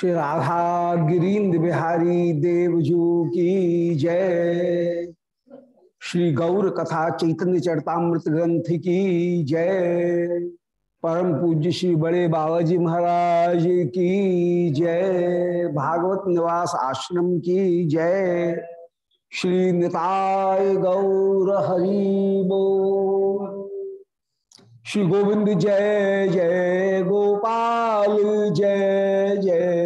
श्री राधा गिरीन्द्र बिहारी देवजू की जय। श्री गौर कथा चैतन्य चरतामृत ग्रंथ की जय। परम पूज्य श्री बड़े बाबा जी महाराज की जय। भागवत निवास आश्रम की जय। श्री निताय गौर हरिबो श्री गोविंद जय जय, गोपाल जय जय।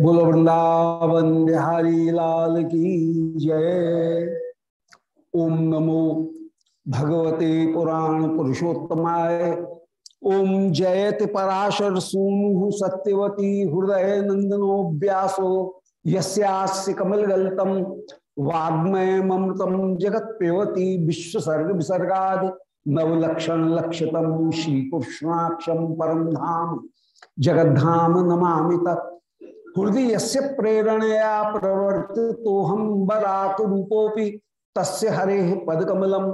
बोलो, वृंदावन बिहारी लाल की जय। ओम नमो भगवते पुराण पुरुषोत्तमाय। ओम जयति पराशर सूनु सत्यवती हृदय नंदनो व्यासो। यस्यास्य कमलगल्तम वाग्मय ममृतम जगत विश्वसर्ग विसर्गा नवलक्षण कृष्णाक्षम परम धाम। जगद्धाम नमामि तत्। हृदय से प्रेरणया प्रवर्त तो हम बराक रूपोपि तस्य हरे पदकमलम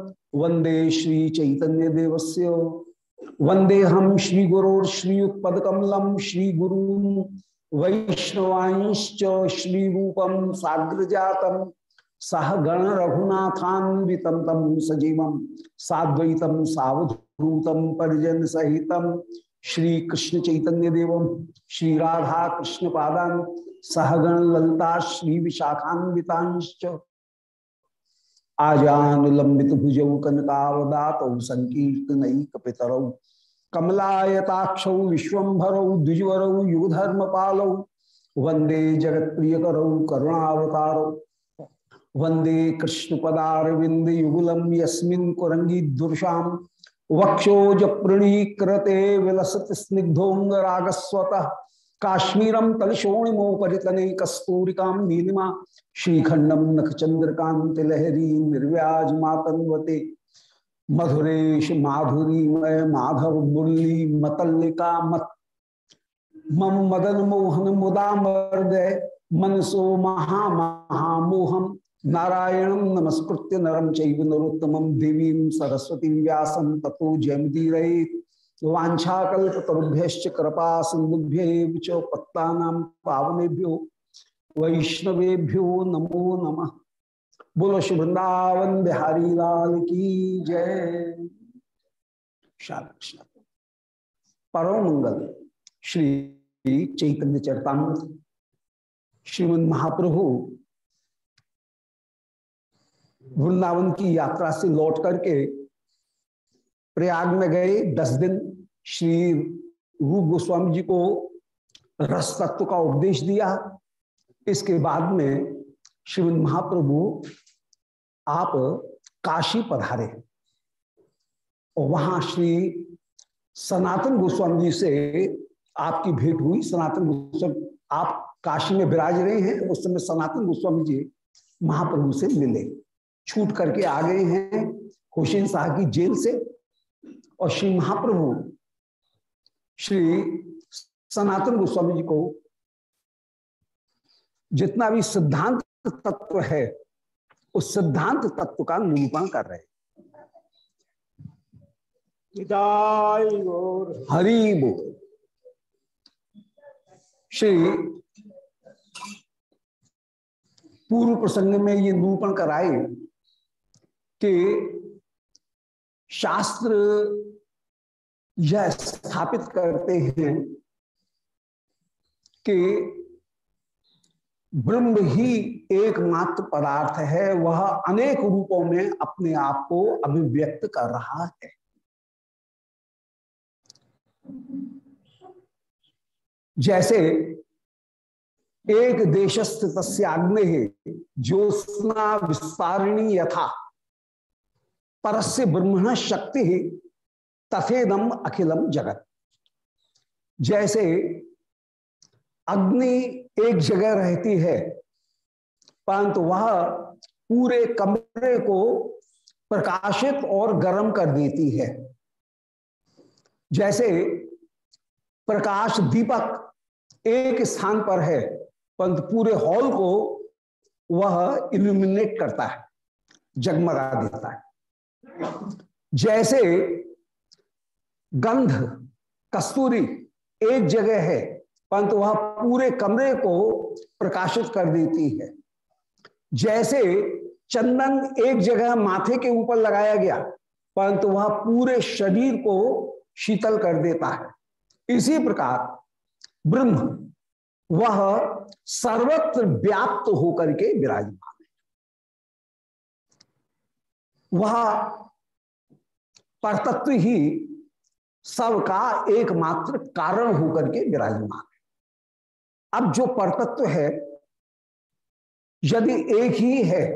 वंदे श्री चैतन्य देवस्य वंदे हम श्री गुरोर श्रीयुक्पदकमलम श्री गुरु वैष्णवांश्च श्री रूपम साग्र जातम सह गण रघुनाथान्वितम तम सजीवम साद्वैतम सावधूतम परिजन सहितम श्री कृष्ण चैतन्य देवम श्री राधा कृष्ण पादान सहगण ललता श्री विशाखान्वितांश्च आजानुलंबित भुजौ कनकावदात संकीर्तन कपितरौ कमलायताक्ष विश्वभरौ द्विजवरौ युगधर्म पालौ वंदे जगत प्रिय करौ करुणावतारौ। वंदे कृष्ण पदारविंद युगलम यस्मिन् कुरंगी दुर्शाम वक्षोज प्रणीकृते विलसत स्निग्धोंग रागस्वत काश्मीरम तलशोणिमोपरितने कस्तूरिका नीलिमा श्रीखंडम नखचंद्रकांत लहरी निर्व्याज मातन्वते मधुरेश माधुरीमय माधव मुरली मतल्लिका मत मम मदन मोहन मुदा मर्दय मनसो महा महामोहम नारायण नमस्कृत्य नरम चैव नरोत्तम देवी सरस्वती व्यासम तथो जयमदीर वाछाकुभ्य कृपा सिंधुभ्य पत्ता पावनेभ्यो वैष्णवेभ्यो नमो नमः। बोलो श्री वृंदावन बिहारी लाल की जय। कृष्ण। परम मंगल। श्री चैतन्य चरतामृत। श्रीमद महाप्रभु वृंदावन की यात्रा से लौट करके प्रयाग में गए। दस दिन श्री रूप गोस्वामी जी को रस तत्व का उपदेश दिया। इसके बाद में श्रीमद महाप्रभु आप काशी पधारे और वहाँ श्री सनातन गोस्वामी जी से आपकी भेंट हुई। सनातन गोस्वामी, आप काशी में विराज रहे हैं, उस समय सनातन गोस्वामी जी महाप्रभु से मिले। छूट करके आ गए हैं हुसैन शाह की जेल से और श्री महाप्रभु श्री सनातन गोस्वामी जी को जितना भी सिद्धांत तत्व है उस सिद्धांत तत्व का निरूपण कर रहे हरि बोल। श्री पूर्व प्रसंग में ये निरूपण कराए कि शास्त्र यह स्थापित करते हैं कि ब्रह्म ही एकमात्र पदार्थ है, वह अनेक रूपों में अपने आप को अभिव्यक्त कर रहा है। जैसे एक देश स्थित अग्नि ज्योत्ना विस्तारिणी यथा। परस्य ब्रह्मण शक्ति तथेदम अखिलम जगत। जैसे अग्नि एक जगह रहती है, परंतु वह पूरे कमरे को प्रकाशित और गर्म कर देती है। जैसे प्रकाश दीपक एक स्थान पर है, परंतु पूरे हॉल को वह इल्यूमिनेट करता है, जगमगा देता है। जैसे गंध, कस्तूरी एक जगह है, परंतु वह पूरे कमरे को प्रकाशित कर देती है। जैसे चंदन एक जगह माथे के ऊपर लगाया गया, परंतु वह पूरे शरीर को शीतल कर देता है। इसी प्रकार ब्रह्म, वह सर्वत्र व्याप्त होकर के विराजमान। वह परतत्व ही सबका एकमात्र कारण होकर के विराजमान है। अब जो परतत्व है, यदि एक ही है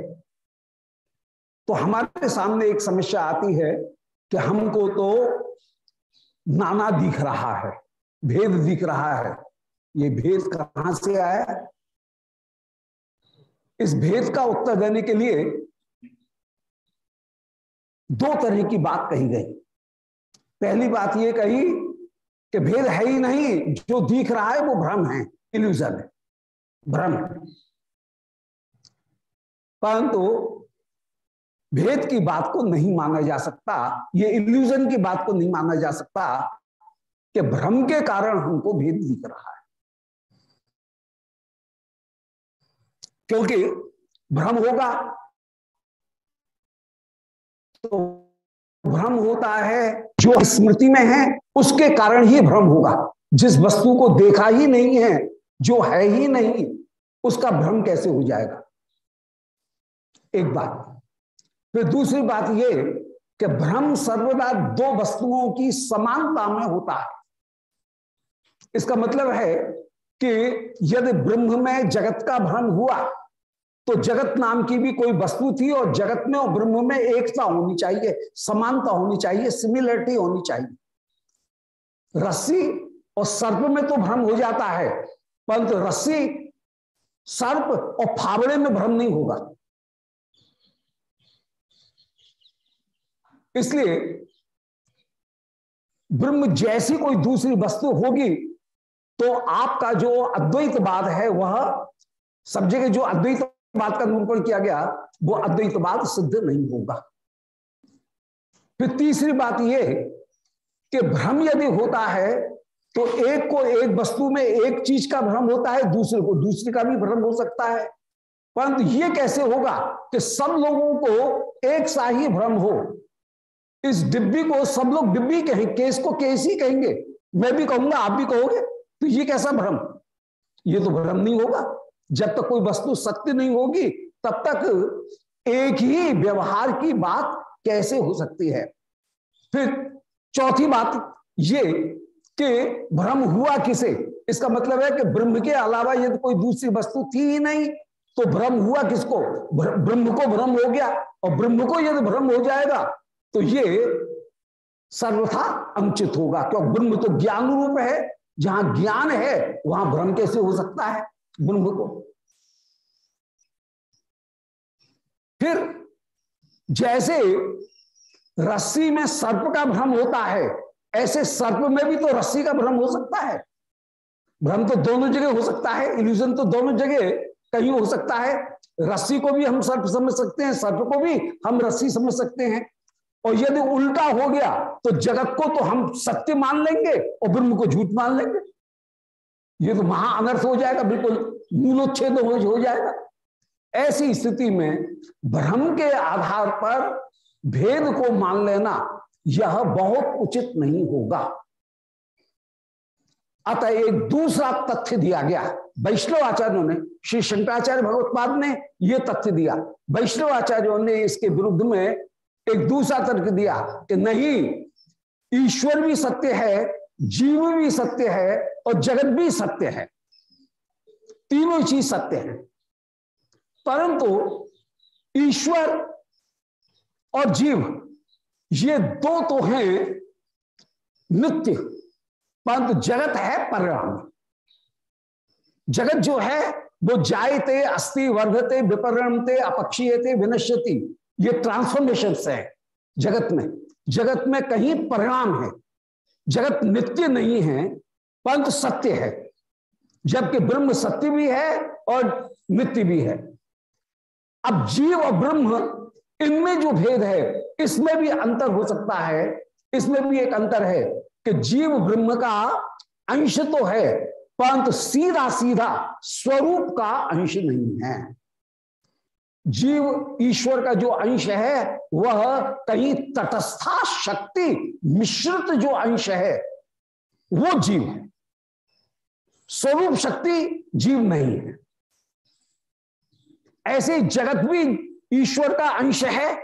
तो हमारे सामने एक समस्या आती है कि हमको तो नाना दिख रहा है, भेद दिख रहा है। ये भेद कहाँ से आया? इस भेद का उत्तर देने के लिए दो तरह की बात कही गई। पहली बात ये कही कि भेद है ही नहीं, जो दिख रहा है वो भ्रम है इल्यूजन है, भ्रम परंतु भेद की बात को नहीं माना जा सकता, ये इल्यूजन की बात को नहीं माना जा सकता कि भ्रम के कारण हमको भेद दिख रहा है। क्योंकि भ्रम होगा तो भ्रम होता है, जो स्मृति में है, उसके कारण ही भ्रम होगा। जिस वस्तु को देखा ही नहीं है, जो है ही नहीं, उसका भ्रम कैसे हो जाएगा? एक बात। फिर दूसरी बात ये कि भ्रम सर्वदा दो वस्तुओं की समानता में होता है। इसका मतलब है कि यदि ब्रह्म में जगत का भ्रम हुआ तो जगत नाम की भी कोई वस्तु थी और जगत में और ब्रह्म में एकता होनी चाहिए, समानता होनी चाहिए सिमिलरिटी होनी चाहिए। रस्सी और सर्प में तो भ्रम हो जाता है, परंतु रस्सी, सर्प और फावड़े में भ्रम नहीं होगा। इसलिए ब्रह्म जैसी कोई दूसरी वस्तु होगी तो आपका जो अद्वैतवाद है, वह, सब जगह जो अद्वैत बात का निरूपण किया गया, वो अद्वैतवाद सिद्ध नहीं होगा। फिर तीसरी बात यह कि भ्रम यदि होता है तो एक को एक वस्तु में एक चीज़ का भ्रम होता है, दूसरे को दूसरे का भी भ्रम हो सकता है। परंतु ये कैसे होगा कि सब लोगों को एक सा ही भ्रम हो? इस डिब्बी को सब लोग डिब्बी कहें, केस को केस ही कहेंगे। मैं भी कहूँगा, आप भी कहोगे तो ये कैसा भ्रम? ये तो भ्रम नहीं होगा। जब तक कोई वस्तु सत्य नहीं होगी, तब तक एक ही व्यवहार की बात कैसे हो सकती है? फिर चौथी बात ये कि भ्रम हुआ किसे? इसका मतलब है कि ब्रह्म के अलावा यदि कोई दूसरी वस्तु थी ही नहीं तो भ्रम हुआ किसको? ब्रह्म को भ्रम हो गया। और ब्रह्म को यदि भ्रम हो जाएगा तो ये सर्वथा अनुचित होगा। क्योंकि ब्रह्म तो ज्ञान रूप है। जहाँ ज्ञान है, वहाँ भ्रम कैसे हो सकता है ब्रह्म को? फिर जैसे रस्सी में सर्प का भ्रम होता है ऐसे सर्प में भी तो रस्सी का भ्रम हो सकता है। भ्रम तो दोनों जगह हो सकता है इल्यूजन तो दोनों जगह कहीं हो सकता है। रस्सी को भी हम सर्प समझ सकते हैं सर्प को भी हम रस्सी समझ सकते हैं। और यदि उल्टा हो गया तो जगत को तो हम सत्य मान लेंगे और ब्रह्म को झूठ मान लेंगे। ये तो महा अनर्थ हो जाएगा बिल्कुल मूलोच्छेद हो, हो जाएगा। ऐसी स्थिति में भ्रम के आधार पर भेद को मान लेना यह बहुत उचित नहीं होगा। अतः एक दूसरा तथ्य दिया गया। वैष्णव आचार्यों ने, श्री शंकराचार्य भगवत्पाद ने यह तथ्य दिया। वैष्णव आचार्यों ने इसके विरुद्ध में एक दूसरा तर्क दिया कि नहीं, ईश्वर भी सत्य है, जीव भी सत्य है और जगत भी सत्य है। तीनों चीज़ सत्य है। परंतु ईश्वर और जीव, ये दो तो हैं नित्य, परंतु जगत है परिणाम। जगत जो है, वो जायते अस्थि वर्धते विपरणते अपक्षीयते, विनश्यति, ये ट्रांसफॉर्मेशन है जगत में। जगत में कहीं परिणाम है। जगत नित्य नहीं है, परंतु सत्य है, जबकि ब्रह्म सत्य भी है और नित्य भी है। अब जीव और ब्रह्म इनमें जो भेद है, इसमें भी अंतर हो सकता है। इसमें भी एक अंतर है कि जीव ब्रह्म का अंश तो है, परंतु सीधा सीधा स्वरूप का अंश नहीं है। जीव ईश्वर का जो अंश है, वह कहीं तटस्था शक्ति मिश्रित जो अंश है, वो जीव है। स्वरूप शक्ति जीव नहीं है। ऐसे जगत भी ईश्वर का अंश है।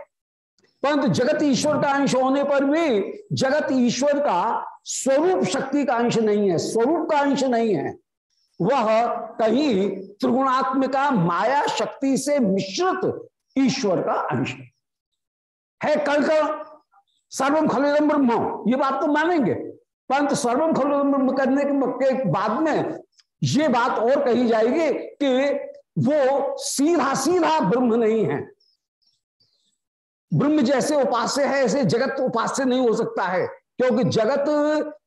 परंतु जगत ईश्वर का अंश होने पर भी जगत ईश्वर का स्वरूप शक्ति का अंश नहीं है, स्वरूप का अंश नहीं है। वह कहीं त्रिगुणात्मिका माया शक्ति से मिश्रित ईश्वर का अंश है। है कल का सर्वम खलिदम ब्रह्म, ये बात तो मानेंगे। परंतु सर्वम खलिदम ब्रह्म करने के बाद में ये बात और कही जाएगी कि वो सीधा सीधा ब्रह्म नहीं है। ब्रह्म जैसे उपास्य है, ऐसे जगत उपास्य नहीं हो सकता है, क्योंकि जगत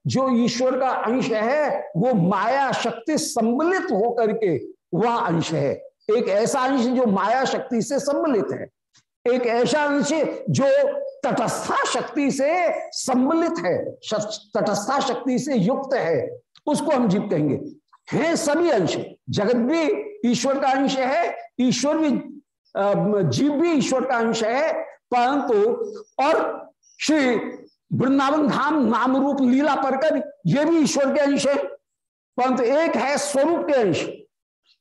जो ईश्वर का अंश है, वो माया शक्ति सम्मिलित होकर के वह अंश है। एक ऐसा अंश जो माया शक्ति से सम्मिलित है। एक ऐसा अंश जो तटस्था शक्ति से सम्मिलित है तटस्था शक्ति से युक्त है, उसको हम जीव कहेंगे। हैं सभी अंश। जगत भी ईश्वर का अंश है, ईश्वर भी जीव भी ईश्वर का अंश है, परंतु और श्री वृंदावन धाम नाम रूप लीला पर कर ये भी ईश्वर के अंश है, परंतु एक है स्वरूप के अंश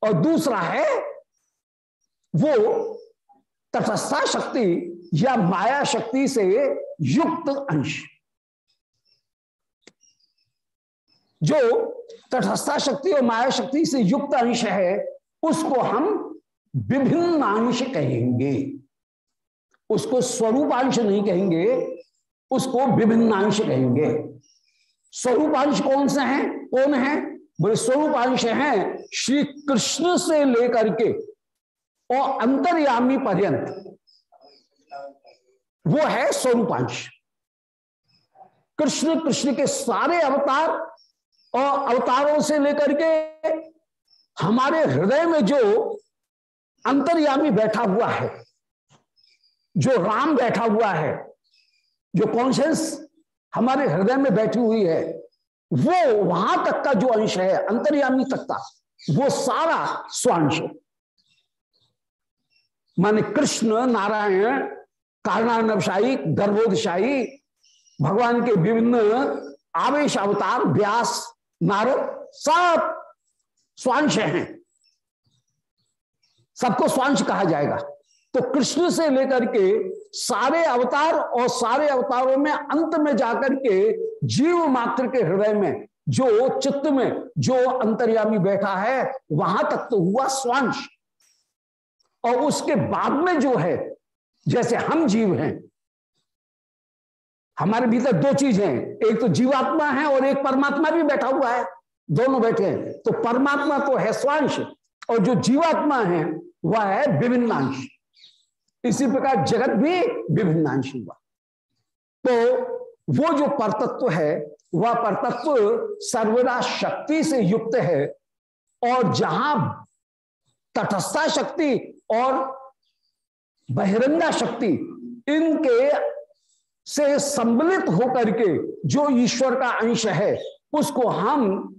और दूसरा है वो तटस्था शक्ति या माया शक्ति से युक्त अंश। जो तटस्था शक्ति और माया शक्ति से युक्त अंश है उसको हम विभिन्न अंश कहेंगे। उसको स्वरूपांश नहीं कहेंगे, उसको विभिन्नांश कहेंगे। स्वरूपांश कौन से हैं? कौन है? बोले स्वरूपांश हैं श्री कृष्ण से लेकर के और अंतर्यामी पर्यंत। वो है स्वरूपांश कृष्ण कृष्ण के सारे अवतार और अवतारों से लेकर के हमारे हृदय में जो अंतर्यामी बैठा हुआ है, जो राम बैठा हुआ है, जो कॉन्शियस हमारे हृदय में बैठी हुई है, वो वहाँ तक का जो अंश है, अंतर्यामी तक का, वो सारा स्वांश माने कृष्ण नारायण, कारणानवशाही, गर्भोदशाही, भगवान के विभिन्न आवेश अवतार, व्यास, नारद, सब स्वांश हैं। सबको स्वांश कहा जाएगा। तो कृष्ण से लेकर के सारे अवतार और सारे अवतारों में अंत में जाकर के जीव मात्र के हृदय में, जो चित्त में, जो अंतर्यामी बैठा है, वहाँ तक तो हुआ स्वांश। और उसके बाद में जो है, जैसे हम जीव हैं, हमारे भीतर दो चीज़ हैं। एक तो जीवात्मा है और एक परमात्मा भी बैठा हुआ है। दोनों बैठे हैं। तो परमात्मा तो है स्वांश, और जो जीवात्मा है, वह है विभिन्नांश। इसी प्रकार जगत भी विभिन्नांश हुआ। तो वो जो परतत्व है, वह परतत्व सर्वदा शक्ति से युक्त है, और जहाँ तटस्था शक्ति और बहिरंगा शक्ति, इनके से सम्मिलित होकर के जो ईश्वर का अंश है, उसको हम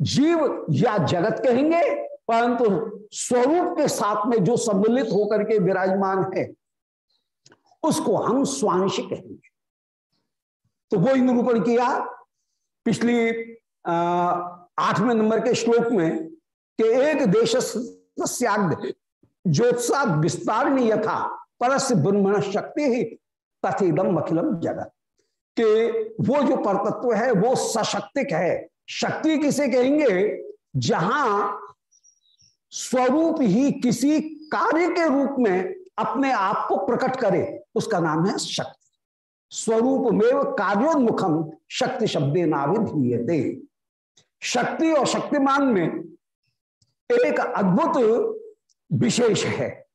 जीव या जगत कहेंगे, परंतु स्वरूप के साथ में जो सम्मिलित होकर के विराजमान है, उसको हम स्वांश कहेंगे। तो वो निरूपण किया पिछली आठवें नंबर के श्लोक में कि एक देश ज्योत्सा विस्तार यथा परस ब्रह्मण शक्ति ही तथेदम अखिलम जगत। कि वो जो परतत्व है, वो सशक्तिक है शक्ति किसे कहेंगे? जहाँ स्वरूप ही किसी कार्य के रूप में अपने आप को प्रकट करे, उसका नाम है शक्ति। स्वरूप में कार्योन्मुखम शक्ति शब्द शब्दे नाविधीयते शक्ति और शक्तिमान में एक अद्भुत विशेष है।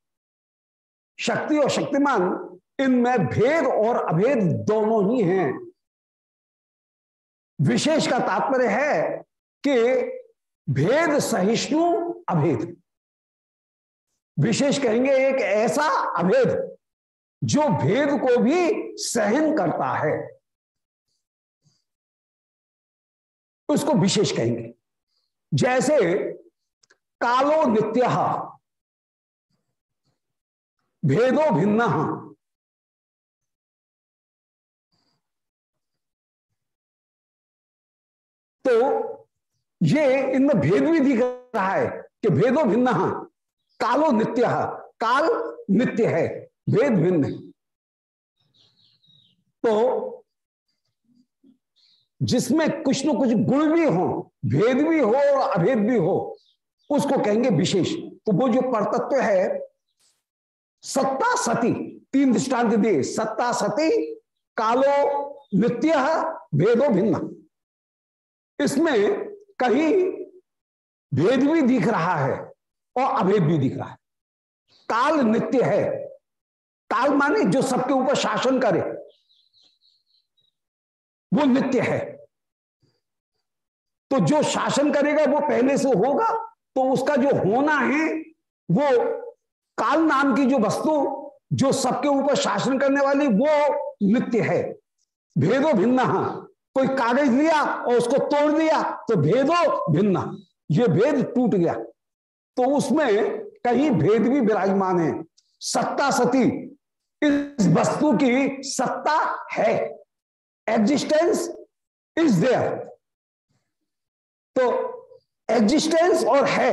शक्ति और शक्तिमान, इनमें भेद और अभेद दोनों ही हैं। विशेष का तात्पर्य है कि भेद सहिष्णु अभेद। विशेष कहेंगे एक ऐसा अभेद जो भेद को भी सहन करता है। उसको विशेष कहेंगे। जैसे कालो नित्य, भेदो भिन्न तो ये इनमें भेद भी दिख रहा है कि भेदो भिन्न, कालो नित्य, काल नित्य है, भेद भिन्न तो जिसमें कुछ न कुछ गुण भी हो, भेद भी हो और अभेद भी हो, उसको कहेंगे विशेष। तो वो जो परतत्व है, सत्ता सती, तीन दृष्टांत दिए, सत्ता सती, कालो नित्य, भेदो भिन्न। इसमें कहीं भेद भी दिख रहा है और अभेद भी दिख रहा है। काल नित्य है। काल माने जो सबके ऊपर शासन करे, वो नित्य है। तो जो शासन करेगा, वो पहले से होगा तो उसका जो होना है, वो काल नाम की जो वस्तु, जो सबके ऊपर शासन करने वाली, वो नित्य है। भेदो भिन्न। कोई कागज़ लिया और उसको तोड़ दिया तो भेदो भिन्न। ये भेद टूट गया। तो उसमें कहीं भेद भी विराजमान है। सत्ता सती, इस वस्तु की सत्ता है। एग्जिस्टेंस इज़ देयर तो एग्जिस्टेंस और है,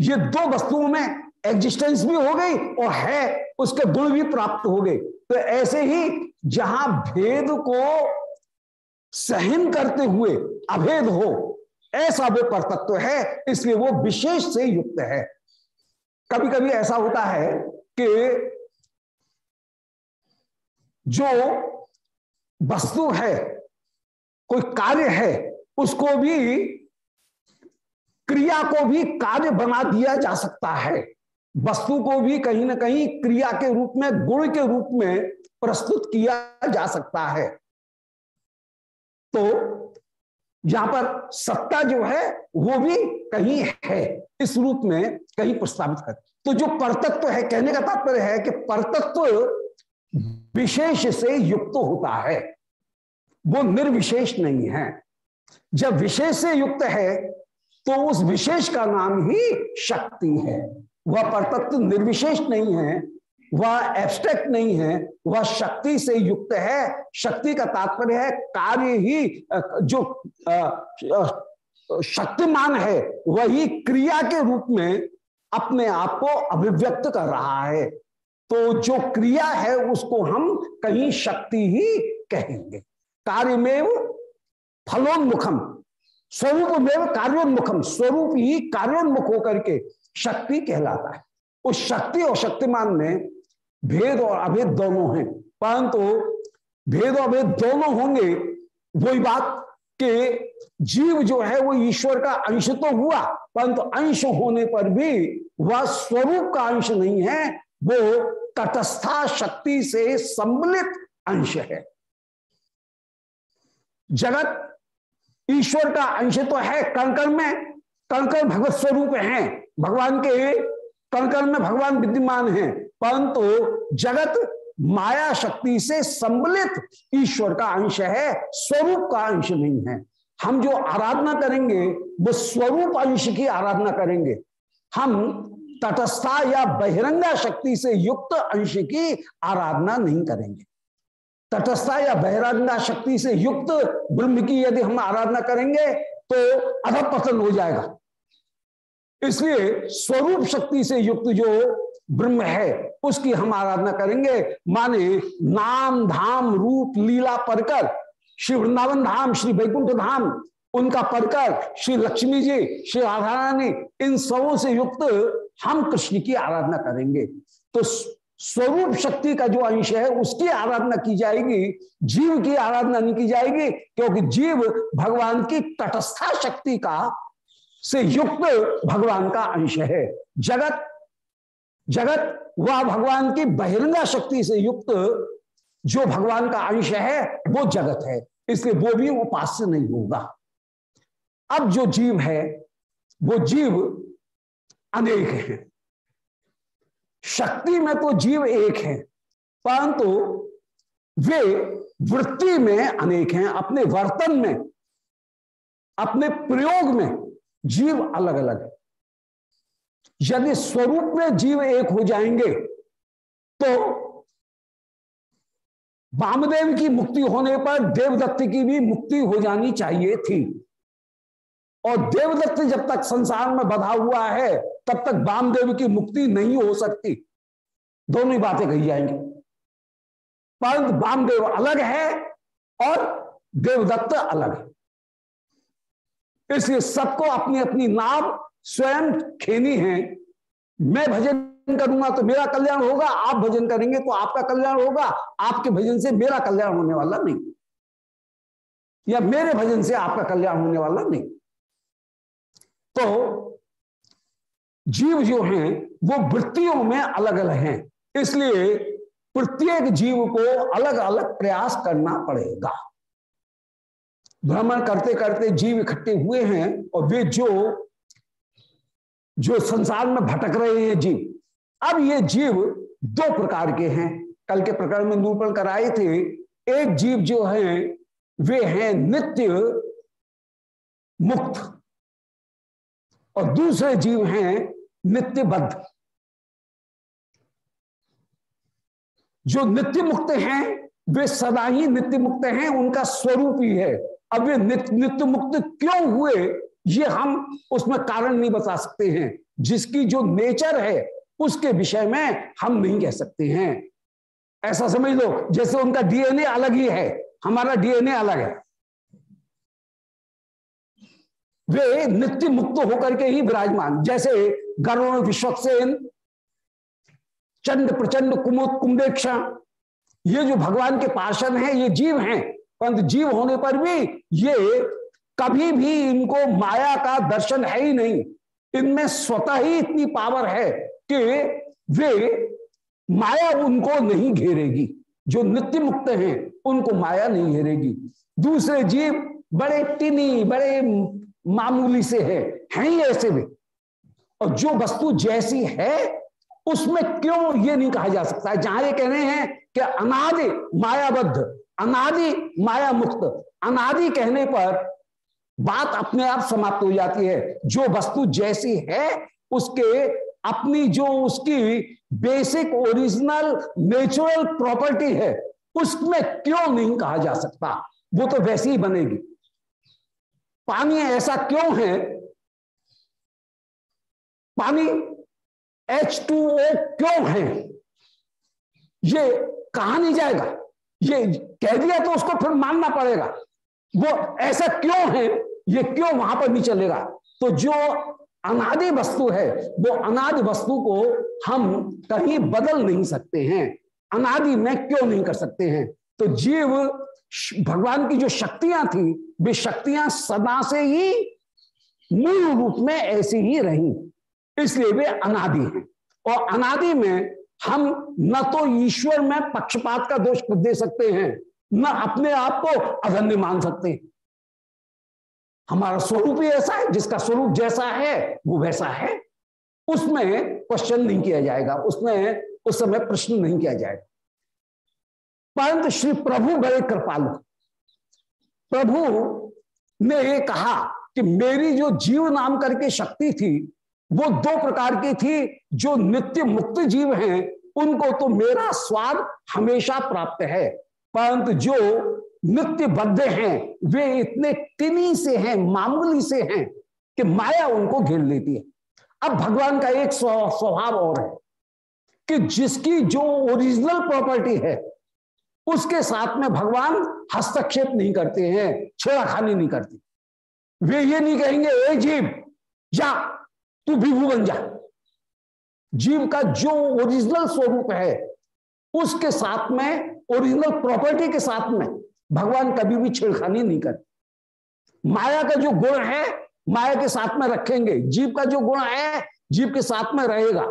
ये दो वस्तुओं में एग्जिस्टेंस भी हो गई और है, उसके गुण भी प्राप्त हो गए। तो ऐसे ही जहाँ भेद को सहन करते हुए अभेद हो। ऐसा वो परतत्व है, इसलिए वो विशेष से युक्त है। कभी कभी ऐसा होता है कि जो वस्तु है, कोई कार्य है, उसको भी, क्रिया को भी कार्य बना दिया जा सकता है। वस्तु को भी कहीं ना कहीं क्रिया के रूप में, गुण के रूप में प्रस्तुत किया जा सकता है। तो यहाँ पर सत्ता जो है, वो भी कहीं है। इस रूप में कहीं प्रस्तावित कर। तो जो परतत्व है, कहने का तात्पर्य है कि परतत्व विशेष से युक्त होता है। वो निर्विशेष नहीं है। जब विशेष से युक्त है तो उस विशेष का नाम ही शक्ति है। वह परतत्व निर्विशेष नहीं है वह एब्स्ट्रैक्ट नहीं है, वह शक्ति से युक्त है, शक्ति का तात्पर्य है, कार्य ही जो शक्तिमान है, वही क्रिया के रूप में अपने आप को अभिव्यक्त कर रहा है। तो जो क्रिया है, उसको हम कहीं शक्ति ही कहेंगे। कार्य में फलोन्मुखम स्वरूप में कार्योन्मुखम, स्वरूप ही कार्योन्मुख होकर के शक्ति कहलाता है। उस शक्ति और शक्तिमान में भेद और अभेद दोनों हैं। परंतु भेद और अभेद दोनों होंगे, वही बात कि जीव जो है वो ईश्वर का अंश तो हुआ, परंतु अंश होने पर भी वह स्वरूप का अंश नहीं है, वो तटस्था शक्ति से सम्मिलित अंश है। जगत ईश्वर का अंश तो है कणकण में कणकण भगवत स्वरूप है, भगवान के कणकण में भगवान विद्यमान है। परंतु जगत माया शक्ति से सम्मिलित ईश्वर का अंश है, स्वरूप का अंश नहीं है। हम जो आराधना करेंगे, वो स्वरूप अंश की आराधना करेंगे। हम तटस्था या बहिरंगा शक्ति से युक्त अंश की आराधना नहीं करेंगे। तटस्था या बहिरंगा शक्ति से युक्त ब्रह्म की यदि हम आराधना करेंगे तो अधपतन हो जाएगा। इसलिए स्वरूप शक्ति से युक्त जो ब्रह्म है उसकी हम आराधना करेंगे। माने नाम, धाम, रूप, लीला, परकर। श्री वृंदावन धाम, श्री वैकुंठ धाम, उनका परकर, श्री लक्ष्मी जी, श्री राधा रानी इन सबों से युक्त हम कृष्ण की आराधना करेंगे। तो स्वरूप शक्ति का जो अंश है, उसकी आराधना की जाएगी। जीव की आराधना नहीं की जाएगी, क्योंकि जीव भगवान की तटस्था शक्ति का से युक्त भगवान का अंश है। जगत जगत वह भगवान की बहिरंगा शक्ति से युक्त जो भगवान का अंश है, वो जगत है। इसलिए वो भी उपास्य नहीं होगा। अब जो जीव है, वो जीव अनेक है। शक्ति में तो जीव एक है, परंतु वे वृत्ति में अनेक हैं। अपने वर्तन में, अपने प्रयोग में जीव अलग अलग है। यदि स्वरूप में जीव एक हो जाएँगे तो वामदेव की मुक्ति होने पर देवदत्त की भी मुक्ति हो जानी चाहिए थी। और देवदत्त जब तक संसार में बधा हुआ है, तब तक वामदेव की मुक्ति नहीं हो सकती। दोनों ही बातें कही जाएँगी। परंतु वामदेव अलग है और देवदत्त अलग है। इसलिए सबको अपनी अपनी नाव स्वयं खेनी है। मैं भजन करूँगा तो मेरा कल्याण होगा, आप भजन करेंगे तो आपका कल्याण होगा, आपके भजन से मेरा कल्याण होने वाला नहीं। या मेरे भजन से आपका कल्याण होने वाला नहीं। तो जीव जो हैं, वो वृत्तियों में अलग अलग हैं। इसलिए प्रत्येक जीव को अलग अलग प्रयास करना पड़ेगा। भ्रमण करते करते जीव इकट्ठे हुए हैं और वे जो जो संसार में भटक रहे हैं जीव। अब ये जीव दो प्रकार के हैं। कल के प्रकरण में निरूपण कराए थे, एक जीव जो है, वे हैं नित्य मुक्त, और दूसरे जीव हैं नित्यबद्ध। जो नित्य मुक्त हैं, वे सदा ही नित्य मुक्त हैं, उनका स्वरूप ही है। अब वे नित्य नित्य मुक्त क्यों हुए? ये हम उसमें कारण नहीं बता सकते हैं। जिसकी जो नेचर है, उसके विषय में हम नहीं कह सकते हैं। ऐसा समझ लो, जैसे उनका डीएनए अलग ही है, हमारा डीएनए अलग है। वे नित्य मुक्त होकर के ही विराजमान, जैसे गरुण, विश्वसेन चंड प्रचंड कुमुद कुंडेक्षा ये जो भगवान के पार्षद हैं, ये जीव हैं, परंतु जीव होने पर भी ये कभी भी इनको माया का दर्शन है ही नहीं। इनमें स्वतः ही इतनी पावर है कि वे माया उनको नहीं घेरेगी। जो नित्य मुक्त हैं, उनको माया नहीं घेरेगी। दूसरे जीव बड़े टिनी, बड़े मामूली से है, हैं ही ऐसे भी और जो वस्तु जैसी है, उसमें क्यों ये नहीं कहा जा सकता? है जहाँ ये कह रहे हैं कि अनादि मायाबद्ध, अनादि माया मुक्त अनादि कहने पर बात अपने आप समाप्त हो जाती है। जो वस्तु जैसी है, उसके अपनी जो उसकी बेसिक ओरिजिनल नेचुरल प्रॉपर्टी है, उसमें क्यों नहीं कहा जा सकता? वो तो वैसी ही बनेगी। पानी ऐसा क्यों है? पानी एच टू ओ क्यों है? ये कहा नहीं जाएगा। ये कह दिया तो उसको फिर मानना पड़ेगा। वो ऐसा क्यों है? ये क्यों वहाँ पर नहीं चलेगा? तो जो अनादि वस्तु है, वो अनादि वस्तु को हम कहीं बदल नहीं सकते हैं। अनादि में क्यों नहीं कर सकते हैं? तो जीव, भगवान की जो शक्तियाँ थी, वे शक्तियाँ सदा से ही मूल रूप में ऐसी ही रही। इसलिए वे अनादि हैं। और अनादि में हम न तो ईश्वर में पक्षपात का दोष दे सकते हैं, न अपने आप को अधन्य मान सकते हमारा स्वरूप ही ऐसा है, जिसका स्वरूप जैसा है, वो वैसा है। उसमें क्वेश्चन नहीं किया जाएगा, उसमें उस समय प्रश्न नहीं किया जाएगा। परंतु श्री प्रभु बड़े कृपालु। प्रभु ने कहा कि मेरी जो जीव नाम करके शक्ति थी, वो दो प्रकार की थी। जो नित्य मुक्त जीव हैं, उनको तो मेरा स्वाद हमेशा प्राप्त है। परंतु जो नित्य बद्ध हैं। वे इतने टिनी से हैं, मामूली से हैं कि माया उनको घेर लेती है। अब भगवान का एक स्वभाव और है कि जिसकी जो ओरिजिनल प्रॉपर्टी है, उसके साथ में भगवान हस्तक्षेप नहीं करते हैं, छेड़ाखानी नहीं करते। वे ये नहीं कहेंगे, ए जीव, जा, तू विभू बन जा। जीव का जो ओरिजिनल स्वरूप है, उसके साथ में ओरिजिनल प्रॉपर्टी के साथ में भगवान कभी भी छेड़खानी नहीं करते। माया का जो गुण है, माया के साथ में रखेंगे। जीव का जो गुण है, जीव के साथ में रहेगा।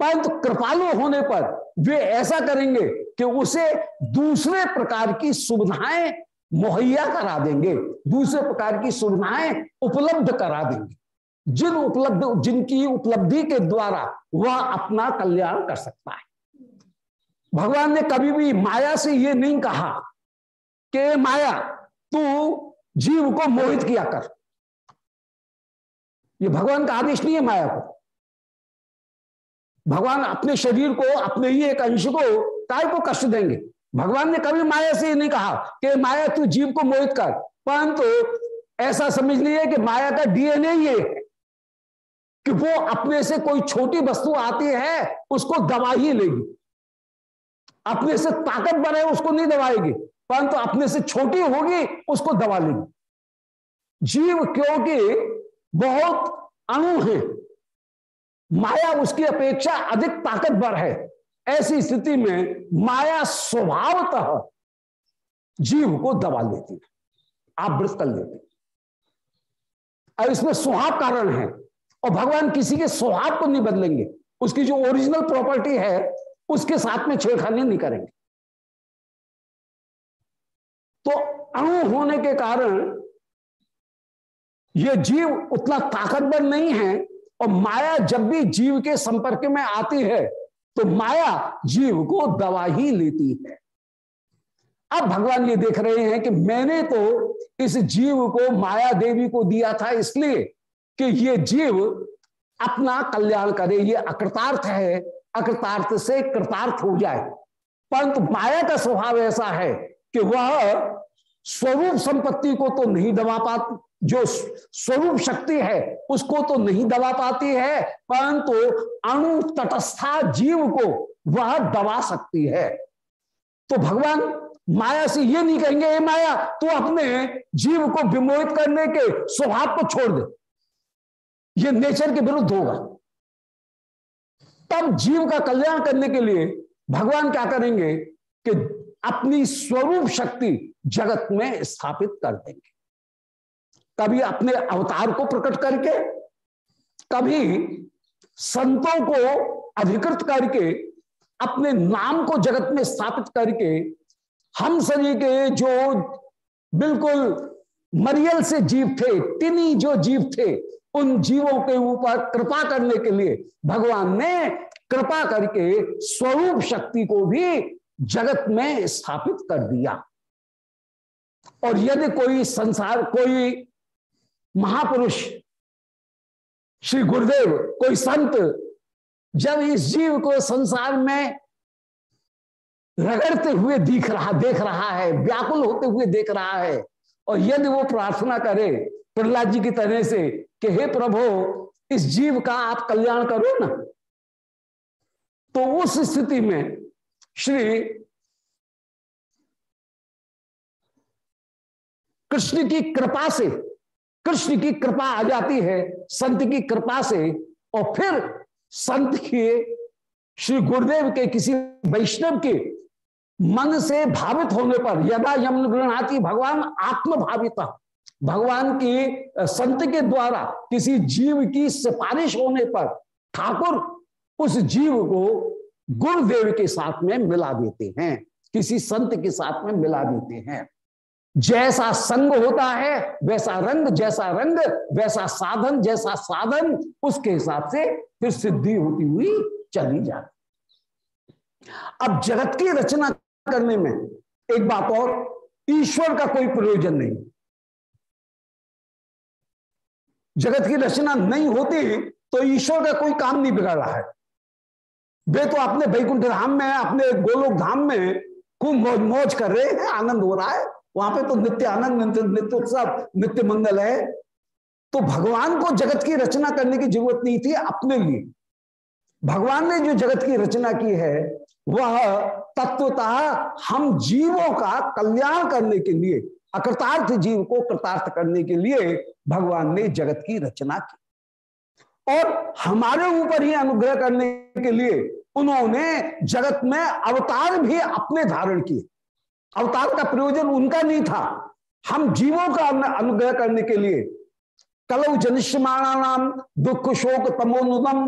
परंतु कृपालु होने पर वे ऐसा करेंगे कि उसे दूसरे प्रकार की सुविधाएँ मुहैया करा देंगे। दूसरे प्रकार की सुविधाएँ उपलब्ध करा देंगे। जिन उपलब्ध, जिनकी उपलब्धि के द्वारा वह अपना कल्याण कर सकता है। भगवान ने कभी भी माया से ये नहीं कहा कि माया, तू जीव को मोहित किया कर। ये भगवान का आदेश नहीं है माया को। भगवान अपने शरीर को, अपने ही एक अंश को काय को कष्ट देंगे? भगवान ने कभी माया से नहीं कहा कि माया, तू जीव को मोहित कर। परंतु ऐसा समझ लीजिए कि माया का डीएनए ये है कि वो अपने से कोई छोटी वस्तु आती है, उसको दबा ही लेगी अपने से ताकत है उसको नहीं दबाएगी। परंतु अपने से छोटी होगी, उसको दबा लेगी। जीव क्योंकि बहुत अणु है, माया उसकी अपेक्षा अधिक ताकतवर है। ऐसी स्थिति में माया स्वभावतः जीव को दबा लेती है आवृत कर लेती और इसमें स्वभाव कारण है, और भगवान किसी के स्वभाव को नहीं बदलेंगे। उसकी जो ओरिजिनल प्रॉपर्टी है, उसके साथ में छेड़खानी नहीं करेंगे। तो अणु होने के कारण यह जीव उतना ताकतवर नहीं है और माया जब भी जीव के संपर्क में आती है तो माया जीव को दवा ही लेती है। अब भगवान ये देख रहे हैं कि मैंने तो इस जीव को, माया देवी को दिया था इसलिए कि ये जीव अपना कल्याण करे, ये अकृतार्थ है, अकृतार्थ से कृतार्थ हो जाए। परंतु माया का स्वभाव ऐसा है कि वह स्वरूप संपत्ति को तो नहीं दबा पाती, जो स्वरूप शक्ति है, उसको तो नहीं दबा पाती है, परंतु अणु तटस्था जीव को वह दबा सकती है। तो भगवान, माया से ये नहीं कहेंगे ए माया, तू अपने जीव को विमोहित करने के स्वभाव को छोड़ दे। ये नेचर के विरुद्ध होगा। तब जीव का कल्याण करने के लिए भगवान क्या करेंगे कि अपनी स्वरूप शक्ति जगत में स्थापित कर देंगे। कभी अपने अवतार को प्रकट करके, कभी संतों को अधिकृत करके, अपने नाम को जगत में स्थापित करके, हम सभी के जो बिल्कुल मरियल से जीव थे, तिनी जो जीव थे, उन जीवों के ऊपर कृपा करने के लिए भगवान ने कृपा करके स्वरूप शक्ति को भी जगत में स्थापित कर दिया। और यदि कोई संसार, कोई महापुरुष, श्री गुरुदेव, कोई संत जब इस जीव को संसार में रगड़ते हुए दिख रहा, देख रहा है, व्याकुल होते हुए देख रहा है, और यदि वो प्रार्थना करे, प्रहलाद जी की तरह से कि हे प्रभु, इस जीव का आप कल्याण करो ना तो उस स्थिति में श्री कृष्ण की कृपा से, कृष्ण की कृपा आ जाती है, संत की कृपा से, और फिर संत के, श्री गुरुदेव के, किसी वैष्णव के मन से भावित होने पर, यदा यम गृहणाती भगवान आत्म भावित भगवान की संत के द्वारा किसी जीव की सिफारिश होने पर ठाकुर उस जीव को गुरुदेव के साथ में मिला देते हैं, किसी संत के साथ में मिला देते हैं। जैसा संग होता है, वैसा रंग जैसा रंग, वैसा साधन जैसा साधन, उसके हिसाब से फिर सिद्धि होती हुई चली जाती। अब जगत की रचना करने में एक बात और, ईश्वर का कोई प्रयोजन नहीं। जगत की रचना नहीं होती तो ईश्वर का कोई काम नहीं बिगड़ रहा है। वे तो अपने बैकुंठ धाम में, अपने गोलोक धाम में खूब मौज मौज कर रहे हैं, आनंद हो रहा है। वहाँ पे तो नित्य आनंद, नित्य नित्य उत्सव, नित्य मंगल है। तो भगवान को जगत की रचना करने की ज़रूरत नहीं थी अपने लिए। भगवान ने जो जगत की रचना की है, वह तत्वतः हम जीवों का कल्याण करने के लिए, अकृतार्थ जीव को कृतार्थ करने के लिए भगवान ने जगत की रचना की। और हमारे ऊपर ही अनुग्रह करने के लिए उन्होंने जगत में अवतार भी अपने धारण किए। अवतार का प्रयोजन उनका नहीं था। हम जीवों का अनुग्रह करने के लिए कलौ जनिष्यमाणा नाम दुख शोक तमोनुदम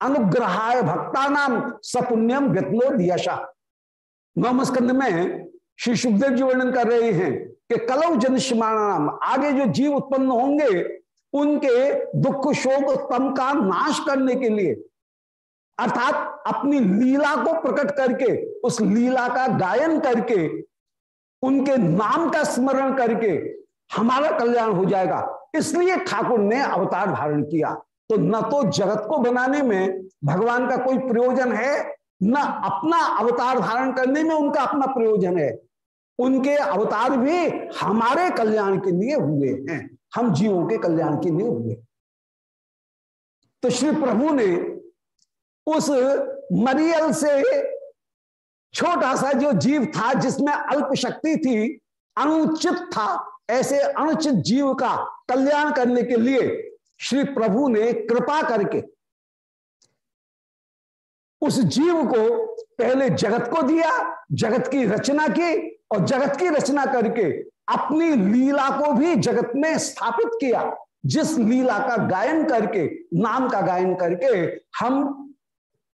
अनुग्रहाय भक्ता नाम सपुण्यम व्यतनो दियाशा। नवमस्कंद में श्री सुखदेव जी वर्णन कर रहे हैं कि कलौ जनिष्यमाणा नाम आगे जो जीव उत्पन्न होंगे उनके दुख शोक तम का नाश करने के लिए। अर्थात अपनी लीला को प्रकट करके, उस लीला का गायन करके, उनके नाम का स्मरण करके हमारा कल्याण हो जाएगा। इसलिए ठाकुर ने अवतार धारण किया। तो न तो जगत को बनाने में भगवान का कोई प्रयोजन है, न अपना अवतार धारण करने में उनका अपना प्रयोजन है। उनके अवतार भी हमारे कल्याण के लिए हुए हैं। हम जीवों के कल्याण के लिए हुए। तो श्री प्रभु ने उस मरियल से छोटा सा जो जीव था, जिसमें अल्प शक्ति थी, अनुचित था, ऐसे अनुचित जीव का कल्याण करने के लिए श्री प्रभु ने कृपा करके उस जीव को पहले जगत को दिया, जगत की रचना की और जगत की रचना करके अपनी लीला को भी जगत में स्थापित किया, जिस लीला का गायन करके, नाम का गायन करके हम,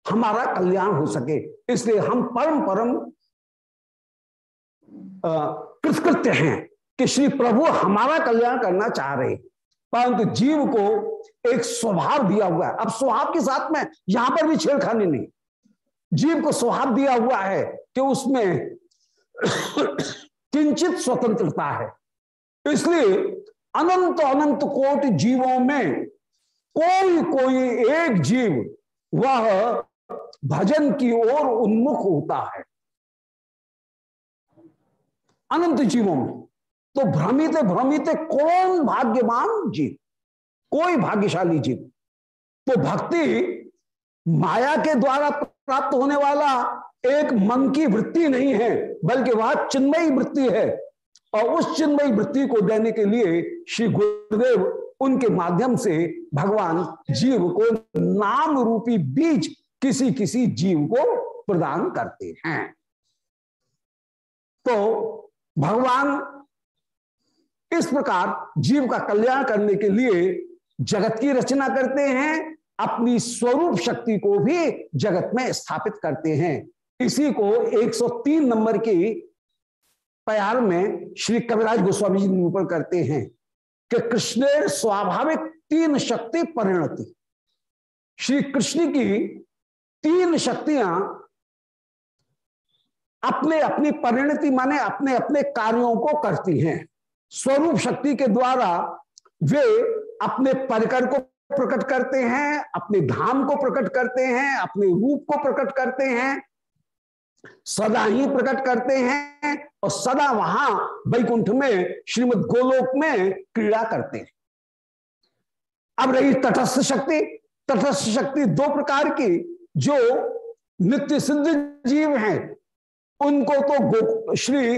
हमारा कल्याण हो सके। इसलिए हम परम परम कृतकृत्य हैं कि श्री प्रभु हमारा कल्याण करना चाह रहे परंतु जीव को एक स्वभाव दिया हुआ है। अब स्वभाव के साथ में यहाँ पर भी छेड़खानी नहीं। जीव को स्वभाव दिया हुआ है कि उसमें किंचित स्वतंत्रता है। इसलिए अनंत अनंत कोट जीवों में कोई कोई एक जीव वह भजन की ओर उन्मुख होता है। अनंत जीवों में तो भ्रमित भ्रमित कौन भाग्यवान जीव? कोई भाग्यशाली जीव? तो भक्ति माया के द्वारा प्राप्त होने वाला एक मन की वृत्ति नहीं है, बल्कि वह चिन्मयी वृत्ति है। और उस चिन्मयी वृत्ति को देने के लिए श्री गुरुदेव उनके माध्यम से भगवान जीव को नाम रूपी बीज किसी किसी जीव को प्रदान करते हैं। तो भगवान इस प्रकार जीव का कल्याण करने के लिए जगत की रचना करते हैं अपनी स्वरूप शक्ति को भी जगत में स्थापित करते हैं। इसी को 103 नंबर की प्यार में श्री कविराज गोस्वामी जी निरूपण करते हैं कि कृष्ण स्वाभाविक तीन शक्ति परिणति। श्री कृष्ण की तीन शक्तियाँ अपने अपनी परिणति माने अपने अपने कार्यों को करती हैं। स्वरूप शक्ति के द्वारा वे अपने परिकर को प्रकट करते हैं, अपने धाम को प्रकट करते हैं, अपने रूप को प्रकट करते हैं, सदा ही प्रकट करते हैं और सदा वहाँ वैकुंठ में, श्रीमद गोलोक में क्रीड़ा करते हैं। अब रही तटस्थ शक्ति। तटस्थ शक्ति दो प्रकार की, जो नित्य सिद्ध जीव हैं। उनको तो श्री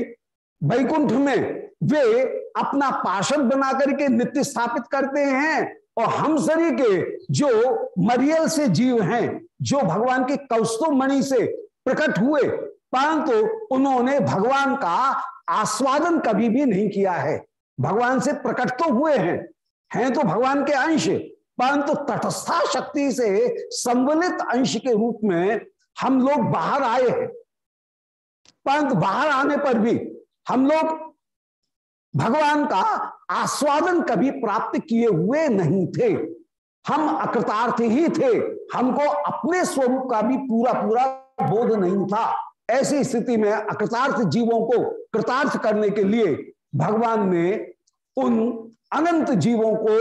वैकुंठ में वे अपना पार्षद बना करके नित्य स्थापित करते हैं। और हम शरीर के जो मरियल से जीव हैं, जो भगवान के कौस्तु मणि से प्रकट हुए, परंतु उन्होंने भगवान का आस्वादन कभी भी नहीं किया है। भगवान से प्रकट तो हुए हैं हैं तो भगवान के अंश, परंतु तटस्था शक्ति से संवलित अंश के रूप में हम लोग बाहर आए हैं। परंतु बाहर आने पर भी हम लोग भगवान का आस्वादन कभी प्राप्त किए हुए नहीं थे। हम अकृतार्थ ही थे। हमको अपने स्वरूप का भी पूरा पूरा बोध नहीं था। ऐसी स्थिति में अकृतार्थ जीवों को कृतार्थ करने के लिए भगवान ने उन अनंत जीवों को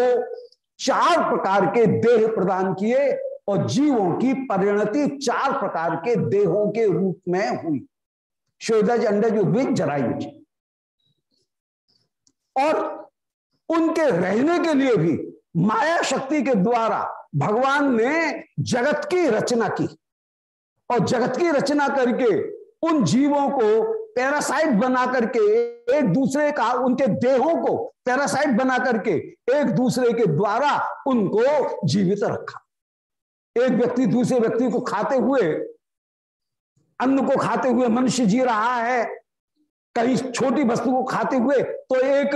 चार प्रकार के देह प्रदान किए और जीवों की परिणति चार प्रकार के देहों के रूप में हुई। श्वेदज अंडज उद्भिज जरायुज और उनके रहने के लिए भी माया शक्ति के द्वारा भगवान ने जगत की रचना की। और जगत की रचना करके उन जीवों को पैरासाइट बना करके एक दूसरे का, उनके देहों को पैरासाइट बना करके एक दूसरे के द्वारा उनको जीवित रखा। एक व्यक्ति दूसरे व्यक्ति को खाते हुए, अन्न को खाते हुए मनुष्य जी रहा है। कहीं छोटी वस्तु को खाते हुए तो एक,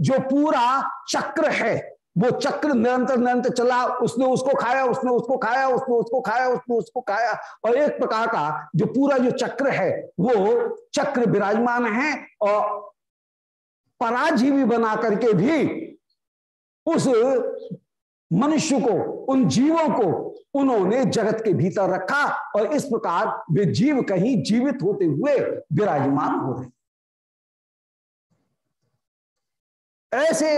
जो पूरा चक्र है, वो चक्र निरंतर निरंतर चला, उसने उसको खाया, उसने उसको खाया, उसने उसको खाया, उसने उसको खाया। और एक प्रकार का जो पूरा जो चक्र है, वो चक्र विराजमान है और पराजीवी बना करके भी उस मनुष्य को, उन जीवों को उन्होंने जगत के भीतर रखा और इस प्रकार वे जीव कहीं जीवित होते हुए विराजमान हो रहे। ऐसे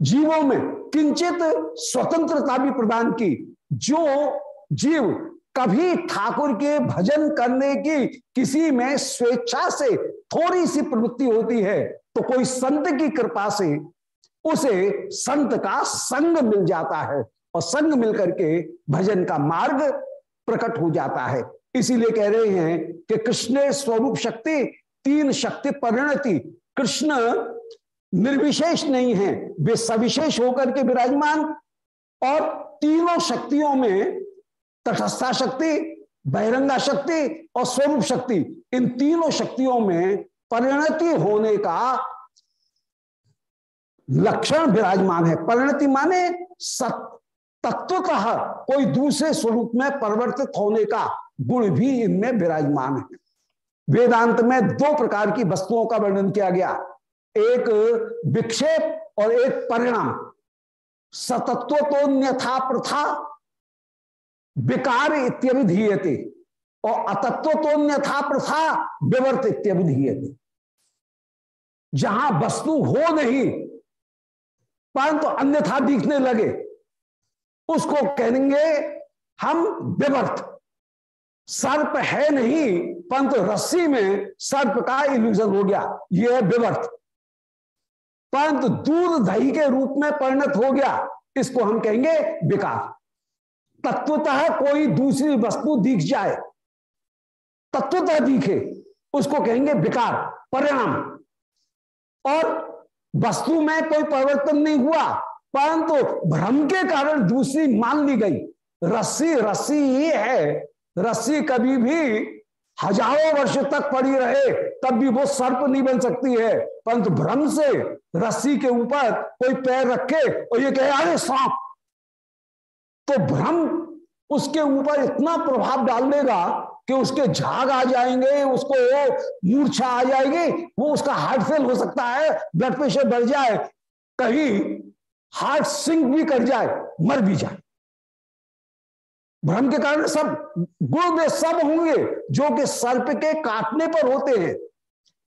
जीवों में किंचित स्वतंत्रता भी प्रदान की, जो जीव कभी ठाकुर के भजन करने की किसी में स्वेच्छा से थोड़ी सी प्रवृत्ति होती है तो कोई संत की कृपा से उसे संत का संग मिल जाता है और संग मिलकर के भजन का मार्ग प्रकट हो जाता है। इसीलिए कह रहे हैं कि कृष्ण स्वरूप शक्ति, तीन शक्ति परिणति, कृष्ण निर्विशेष नहीं है। वे सविशेष होकर के विराजमान और तीनों शक्तियों में तटस्था शक्ति, बहिरंगा शक्ति और स्वरूप शक्ति, इन तीनों शक्तियों में परिणति होने का लक्षण विराजमान है। परिणति माने तत्वतः कोई दूसरे स्वरूप में परिवर्तित होने का गुण भी इनमें विराजमान है। वेदांत में दो प्रकार की वस्तुओं का वर्णन किया गया। एक विक्षेप और एक परिणाम। सतत्व तो न्यथा प्रथा विकार इत्यभिधीयते और अतत्व तो न्यथा प्रथा विवर्त इत्यभिधीयते। जहाँ वस्तु हो नहीं, परंतु तो अन्यथा दिखने लगे, उसको कहेंगे हम विवर्त। सर्प है नहीं, परंतु रस्सी में सर्प का इल्यूजन हो गया यह है विवर्त। परंतु दूध दही के रूप में परिणत हो गया, इसको हम कहेंगे विकार। तत्वतः कोई दूसरी वस्तु दिख जाए, तत्वतः दिखे, उसको कहेंगे विकार, परिणाम। और वस्तु में कोई परिवर्तन नहीं हुआ, परंतु भ्रम के कारण दूसरी मान ली गई। रस्सी रस्सी ही है, रस्सी कभी भी हज़ारों वर्ष तक पड़ी रहे, तब भी वो सर्प नहीं बन सकती है। परंतु भ्रम से रस्सी के ऊपर कोई पैर रखे और ये कहे, अरे सांप। तो भ्रम उसके ऊपर इतना प्रभाव डाल देगा कि उसके झाग आ जाएँगे, उसको मूर्छा आ जाएगी, वो उसका हार्ट फेल हो सकता है, ब्लड प्रेशर बढ़ जाए, कहीं हार्ट सिंक भी कर जाए, मर भी जाए। भ्रम के कारण सब गुण वे सब होंगे जो कि सर्प के काटने पर होते हैं।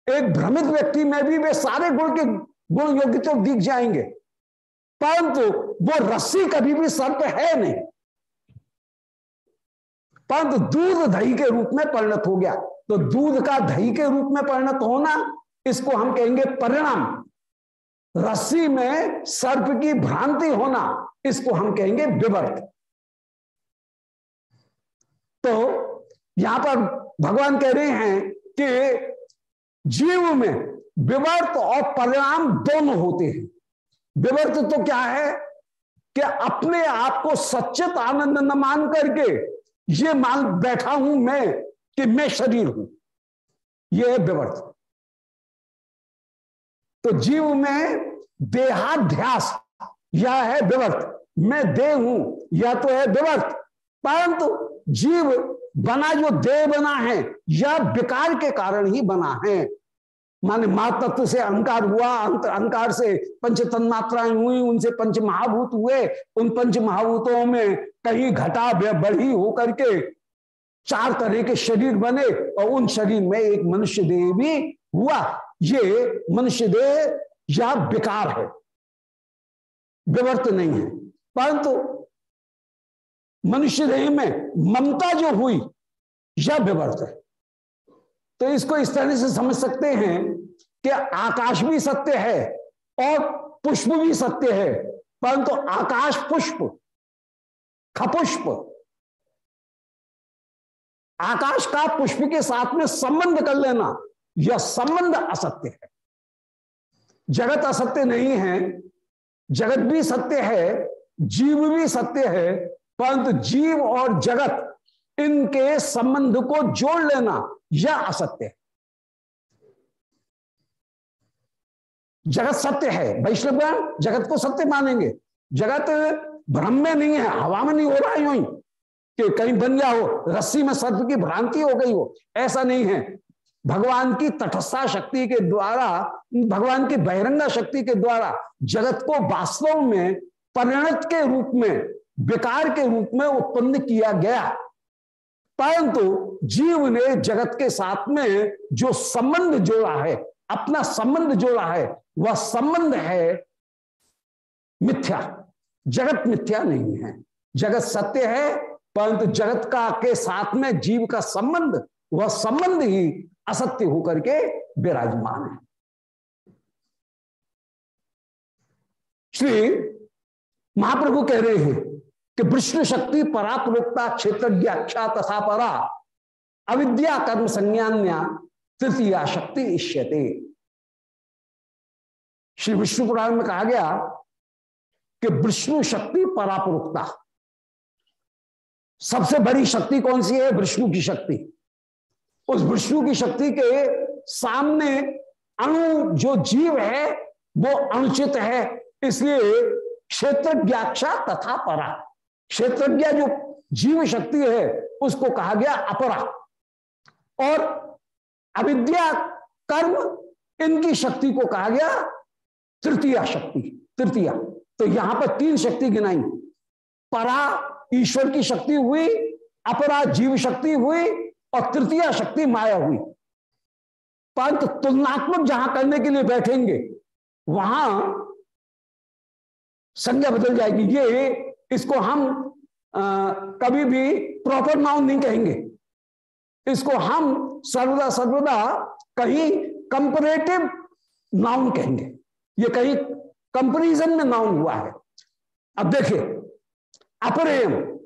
एक भ्रमित व्यक्ति में भी वे सारे गुण के गुण योग्य तो दिख जाएँगे। परंतु वो रस्सी कभी भी सर्प है नहीं। परंतु दूध दही के रूप में परिणत हो गया। तो दूध का दही के रूप में परिणत होना, इसको हम कहेंगे परिणाम। रस्सी में सर्प की भ्रांति होना, इसको हम कहेंगे विवर्त। तो यहाँ पर भगवान कह रहे हैं कि जीव में विवर्त और परिणाम दोनों होते हैं। विवर्त तो क्या है कि अपने आप को सचित आनंद न मान करके ये मान बैठा हूँ मैं कि मैं शरीर हूँ। यह है विवर्त। तो जीव में देहाध्यास, यह है विवर्त। मैं देह हूँ, यह तो है विवर्त। परंतु जीव बना जो देह बना है, यह विकार के कारण ही बना है। माने माँ तत्व से अहंकार हुआ अहंकार से पंच तन्मात्राएँ हुई, उनसे पंच महाभूत हुए। उन पंच महाभूतों में कहीं घटा बढ़ी होकर के चार तरह के शरीर बने और उन शरीर में एक मनुष्य देह भी हुआ। ये मनुष्य देह या विकार है। विवर्त नहीं है। परंतु मनुष्य देह में ममता जो हुई, यह विवर्त है। तो इसको इस तरह से समझ सकते हैं कि आकाश भी सत्य है और पुष्प भी सत्य है। परंतु तो आकाश पुष्प, खपुष्प, आकाश का पुष्प के साथ में संबंध कर लेना, यह संबंध असत्य है। जगत असत्य नहीं है, जगत भी सत्य है, जीव भी सत्य है, परंतु जीव और जगत इनके संबंध को जोड़ लेना यह असत्य है। जगत सत्य है, वैष्णव जगत को सत्य मानेंगे। जगत भ्रम में नहीं है, हवा में नहीं हो रहा है यूँ कि कहीं बन गया हो, रस्सी में सर्प की भ्रांति हो गई हो। ऐसा नहीं है। भगवान की तटस्था शक्ति के द्वारा, भगवान की बहिरंगा शक्ति के द्वारा जगत को वास्तव में परिणत के रूप में, विकार के रूप में उत्पन्न किया गया। परंतु जीव ने जगत के साथ में जो संबंध जोड़ा है, अपना संबंध जोड़ा है, वह संबंध है मिथ्या। जगत मिथ्या नहीं है। जगत सत्य है, परंतु जगत का के साथ में जीव का संबंध, वह संबंध ही असत्य होकर के विराजमान है। श्री महाप्रभु कह रहे हैं कि विष्णु शक्ति पराप्रोक्ता क्षेत्र व्याख्या तथा परा। अविद्या कर्म संज्ञान्या तृतीया शक्ति इष्यते। श्री विष्णु पुराण में कहा गया कि विष्णु शक्ति पराप्रोक्ता सबसे बड़ी शक्ति कौन सी है? विष्णु की शक्ति। उस विष्णु की शक्ति के सामने अणु जो जीव है, वो अनुचित है, इसलिए क्षेत्र व्याख्या तथा परा। क्षेत्रज्ञ जो जीव शक्ति है, उसको कहा गया अपरा। और अविद्या कर्म, इनकी शक्ति को कहा गया तृतीया शक्ति, तृतीया। तो यहाँ पर तीन शक्ति गिनाई। परा ईश्वर की शक्ति हुई, अपरा जीव शक्ति हुई, और तृतीया शक्ति माया हुई। परंतु तुलनात्मक जहाँ करने के लिए बैठेंगे, वहाँ संज्ञा बदल जाएगी। ये इसको हम आ, कभी भी प्रॉपर नाउन नहीं कहेंगे। इसको हम सर्वदा सर्वदा कहीं कंपरेटिव नाउन कहेंगे। ये कहीं कंपेरिजन में नाउन हुआ है। अब देखिए अपरेम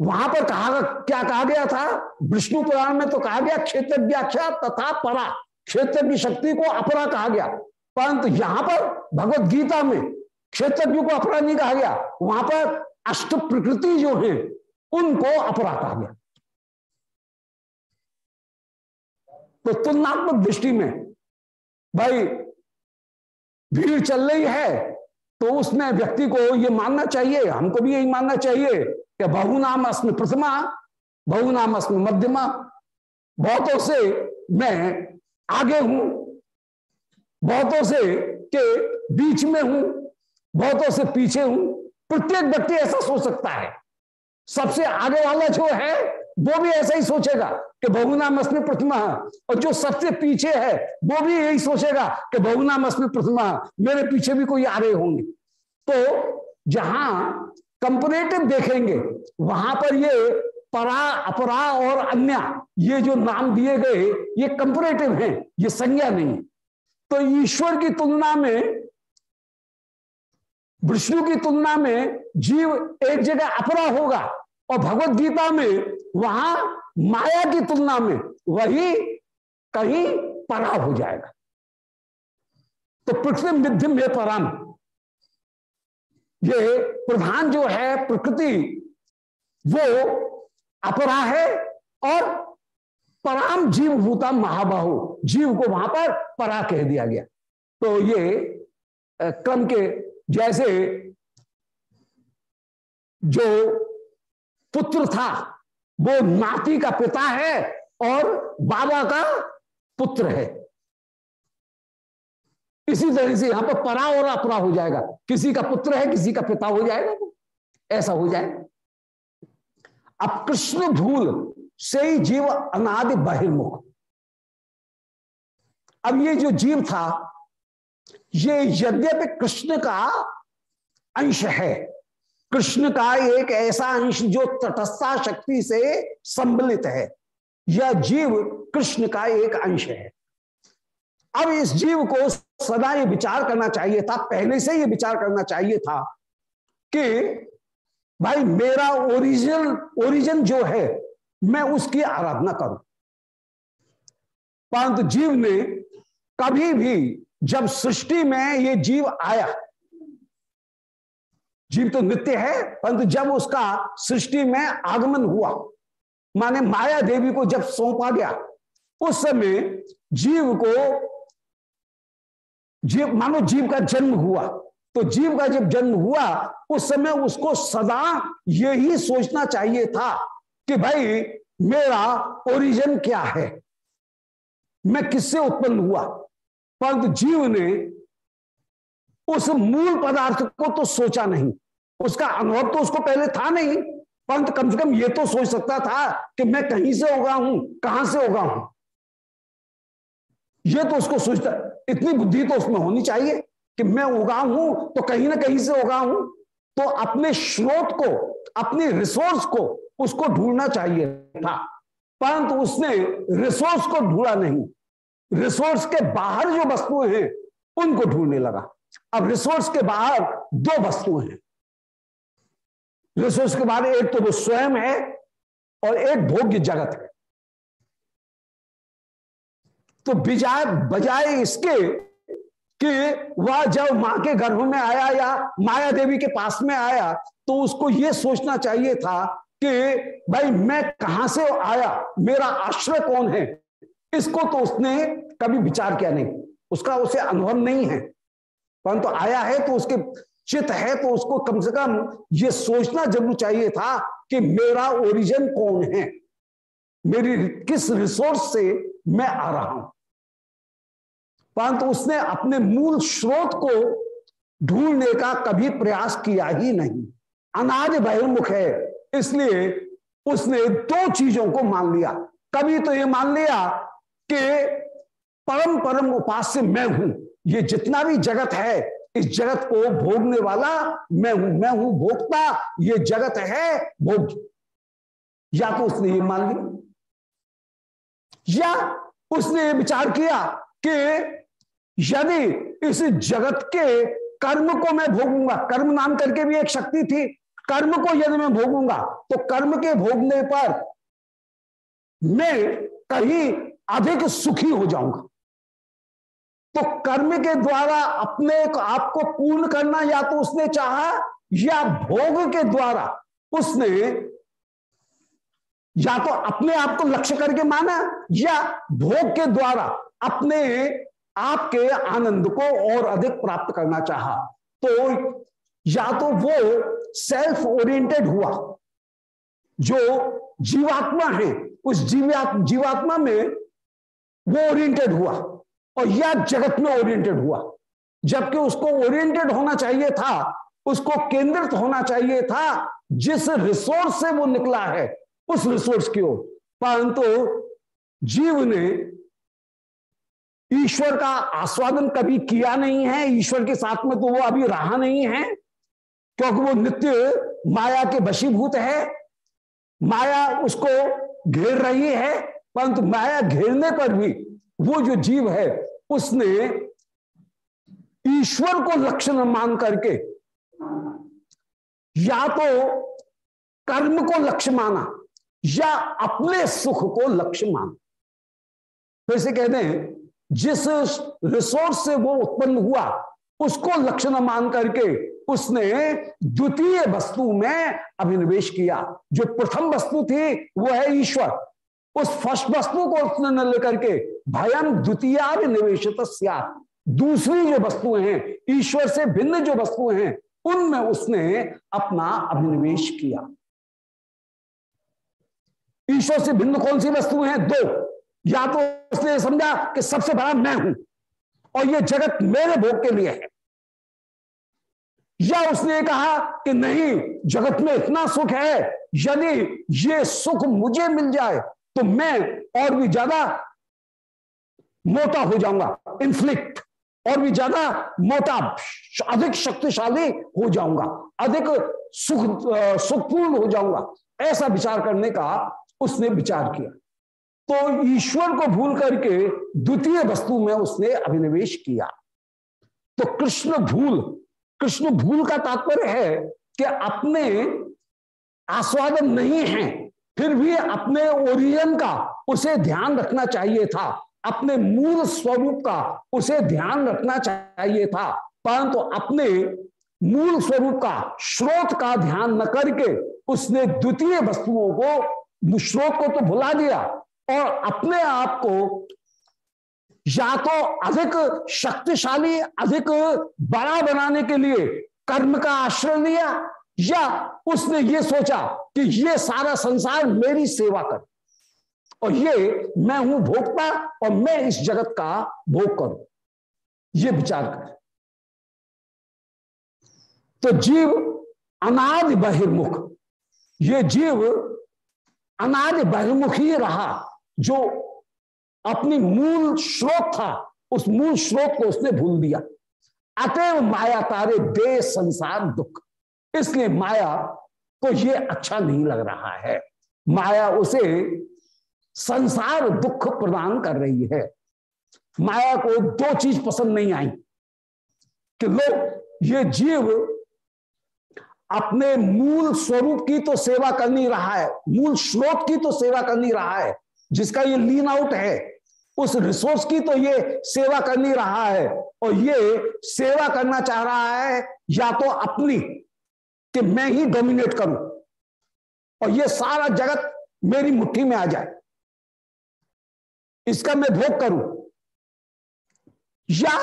वहाँ पर कहा क्या कहा गया था? विष्णु पुराण में तो कहा गया क्षेत्र व्याख्या तथा परा। क्षेत्र की शक्ति को अपरा कहा गया। परंतु यहाँ पर भगवत गीता में क्षेत्रज्ञ को अपरा नहीं कहा गया। वहाँ पर अष्ट प्रकृति जो है, उनको अपरा कहा गया। तो तुलनात्मक दृष्टि में, भाई, भीड़ चल रही है तो उसमें व्यक्ति को यह मानना चाहिए, हमको भी यही मानना चाहिए कि बहुनाम अस्म प्रथमा बहुनाम अस्म मध्यमा। बहुतों से मैं आगे हूँ, बहुतों से के बीच में हूँ बहुतों से पीछे हूँ। प्रत्येक व्यक्ति ऐसा सोच सकता है। सबसे आगे वाला जो है, वो भी ऐसा ही सोचेगा कि बहुनाम अस्मी प्रतिमा और जो सबसे पीछे है, वो भी यही सोचेगा कि बहुनाम अस्मी प्रतिमा मेरे पीछे भी कोई आ रहे होंगे। तो जहाँ कंपरेटिव देखेंगे, वहाँ पर ये परा, अपरा और अन्य, ये जो नाम दिए गए, ये कंपरेटिव हैं, ये संज्ञा नहीं। तो ईश्वर की तुलना में विष्णु की तुलना में जीव एक जगह अपरा होगा और भगवत गीता में वहाँ माया की तुलना में वही कहीं परा हो जाएगा। तो पृथ्वी मिध्य में पराम। ये प्रधान जो है प्रकृति, वो अपरा है और पराम जीव भूता महाबाहु, जीव को वहाँ पर परा कह दिया गया। तो ये क्रम के जैसे जो पुत्र था, वो नाती का पिता है और बाबा का पुत्र है। इसी तरह से यहाँ पर परा और अपरा हो जाएगा। किसी का पुत्र है, किसी का पिता हो जाएगा ऐसा हो जाए। अब कृष्ण भूल से ही जीव अनादि बहिर्मुख। अब ये जो जीव था ये यद्यपि कृष्ण का अंश है। कृष्ण का एक ऐसा अंश जो तटस्था शक्ति से सम्मिलित है। यह जीव कृष्ण का एक अंश है। अब इस जीव को सदा ये विचार करना चाहिए था, पहले से ये विचार करना चाहिए था कि भाई मेरा ओरिजिनल, ओरिजिन जो है, मैं उसकी आराधना करूँ। परंतु जीव ने कभी भी जब सृष्टि में ये जीव आया, जीव तो नित्य है, परंतु जब उसका सृष्टि में आगमन हुआ, माने माया देवी को जब सौंपा गया, उस समय जीव को, जीव, मानो जीव का जन्म हुआ तो जीव का जब जन्म हुआ, उस समय उसको सदा यही सोचना चाहिए था कि भाई, मेरा ओरिजिन क्या है? मैं किससे उत्पन्न हुआ? परंतु जीव ने उस मूल पदार्थ को तो सोचा नहीं। उसका अनुभव तो उसको पहले था नहीं, परंतु कम से कम ये तो सोच सकता था कि मैं कहीं से होगा हूँ, कहाँ से होगा हूँ। ये तो उसको सोचता, इतनी बुद्धि तो उसमें होनी चाहिए कि मैं उगा हूँ तो कहीं ना कहीं से उगा हूँ। तो अपने स्रोत को, अपने रिसोर्स को उसको ढूंढना चाहिए था, परंतु उसने रिसोर्स को ढूंढा नहीं। रिसोर्स के बाहर जो वस्तुएँ हैं, उनको ढूँढने लगा। अब रिसोर्स के बाहर दो वस्तुएँ हैं। रिसोर्स के बाहर एक तो वो स्वयं है और एक भोग्य जगत है। तो बिजाय बजाय इसके कि वह जब माँ के गर्भ में आया या माया देवी के पास में आया तो उसको यह सोचना चाहिए था कि भाई मैं कहाँ से आया? मेरा आश्रय कौन है? इसको तो उसने कभी विचार किया नहीं। उसका उसे अनुभव नहीं है। परंतु तो आया है तो उसके चित है तो उसको कम से कम ये सोचना ज़रूर चाहिए था कि मेरा ओरिजिन कौन है? मेरी किस रिसोर्स से मैं आ रहा हूँ? परंतु उसने अपने मूल स्रोत को ढूँढने का कभी प्रयास किया ही नहीं। अनाज बहिर्मुख है, इसलिए उसने दो चीज़ों को मान लिया। कभी तो ये मान लिया कि परम परम उपास्य मैं हूँ। ये जितना भी जगत है, इस जगत को भोगने वाला मैं हूँ। मैं हूँ भोगता ये जगत है भोग। या तो उसने ये मान लिया, या उसने ये विचार किया कि यदि इस जगत के कर्म को मैं भोगूँगा, कर्म नाम करके भी एक शक्ति थी, कर्म को यदि मैं भोगूँगा तो कर्म के भोगने पर मैं कहीं अधिक सुखी हो जाऊँगा। तो कर्म के द्वारा अपने आपको पूर्ण करना या तो उसने चाहा या भोग के द्वारा उसने या तो अपने आप को लक्ष्य करके माना या भोग के द्वारा अपने आपके आनंद को और अधिक प्राप्त करना चाहा। तो या तो वो सेल्फ ओरिएंटेड हुआ, जो जीवात्मा है, उस जीवात्मा में वो ओरिएंटेड हुआ। और या जगत में ओरिएंटेड हुआ। जबकि उसको ओरिएंटेड होना चाहिए था, उसको केंद्रित होना चाहिए था, जिस रिसोर्स से वो निकला है, उस रिसोर्स की ओर। परंतु जीव ने ईश्वर का आस्वादन कभी किया नहीं है, ईश्वर के साथ में तो वो अभी रहा नहीं है, क्योंकि वो नित्य माया के वशीभूत है। माया उसको घेर रही है, परंतु माया घेरने पर भी वो जो जीव है, उसने ईश्वर को लक्षण मान करके या तो कर्म को लक्ष्य माना, या अपने सुख को लक्ष्य माना। फिर से कहते हैं, जिस रिसोर्स से वो उत्पन्न हुआ, उसको लक्षण मान करके उसने द्वितीय वस्तु में अभिनिवेश किया। जो प्रथम वस्तु थी, वो है ईश्वर। उस फ़र्स्ट वस्तु को उसने न लेकर के भयम द्वितीय निवेशित दूसरी जो वस्तुएँ हैं, ईश्वर से भिन्न जो वस्तुएँ हैं, उनमें उसने अपना अभिनिवेश किया। ईश्वर से भिन्न कौन सी वस्तुएँ हैं? दो। या तो उसने समझा कि सबसे बड़ा मैं हूँ और ये जगत मेरे भोग के लिए है। या उसने कहा कि नहीं, जगत में इतना सुख है, यदि ये सुख मुझे मिल जाए तो मैं और भी ज़्यादा मोटा हो जाऊँगा इन्फ्लिक्ट और भी ज़्यादा मोटा, अधिक शक्तिशाली हो जाऊँगा, अधिक सुख सुखपूर्ण हो जाऊँगा। ऐसा विचार करने का उसने विचार किया। तो ईश्वर को भूल करके द्वितीय वस्तु में उसने अभिनिवेश किया। तो कृष्ण भूल कृष्ण भूल का तात्पर्य है कि अपने आस्वादन नहीं है। फिर भी अपने ओरिजन का उसे ध्यान रखना चाहिए था। अपने मूल स्वरूप का उसे ध्यान रखना चाहिए था। परंतु तो अपने मूल स्वरूप का स्रोत का ध्यान न करके उसने द्वितीय वस्तुओं को, स्रोत को तो भुला दिया और अपने आप को या तो अधिक शक्तिशाली, अधिक बड़ा बनाने के लिए कर्म का आश्रय लिया या उसने ये सोचा कि ये सारा संसार मेरी सेवा कर, और ये मैं हूँ भोगता और मैं इस जगत का भोग करूँ। ये विचार कर। तो जीव अनादि बहिर्मुख, ये जीव अनादि बहिर्मुख ही रहा जो अपनी मूल स्रोत था, उस मूल स्रोत को उसने भूल दिया। अतएव माया तारे दे संसार दुख। इसलिए माया को ये अच्छा नहीं लग रहा है। माया उसे संसार दुख प्रदान कर रही है। माया को दो चीज़ पसंद नहीं आई कि लोग, ये जीव अपने मूल स्वरूप की तो सेवा कर नहीं रहा है, मूल स्रोत की तो सेवा कर नहीं रहा है, जिसका ये लीन आउट है, उस रिसोर्स की तो ये सेवा कर नहीं रहा है, और ये सेवा करना चाह रहा है, या तो अपनी कि मैं ही डोमिनेट करूँ और ये सारा जगत मेरी मुट्ठी में आ जाए। इसका मैं भोग करूँ? या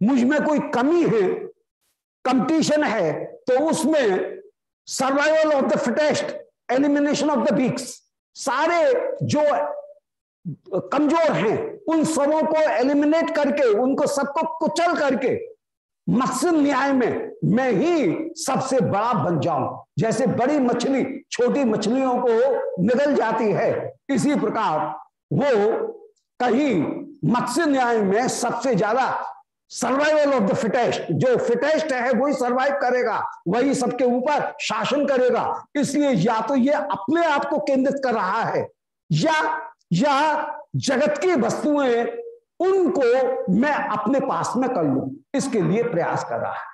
मुझमें कोई कमी है कंपटीशन है तो उसमें survival of the fittest elimination of the weaks सारे जो कमज़ोर हैं, उन सबों को एलिमिनेट करके, उनको सबको कुचल करके मत्स्य न्याय में मैं ही सबसे बड़ा बन जाऊँ। जैसे बड़ी मछली छोटी मछलियों को निगल जाती है, इसी प्रकार वो कहीं मत्स्य न्याय में सबसे ज़्यादा सर्वाइवल ऑफ़ द फिटेस्ट जो फिटेस्ट है, वही सर्वाइव करेगा, वही सबके ऊपर शासन करेगा। इसलिए या तो ये अपने आप को केंद्रित कर रहा है, या या जगत की वस्तुएँ उनको मैं अपने पास में कर लू, इसके लिए प्रयास कर रहा है।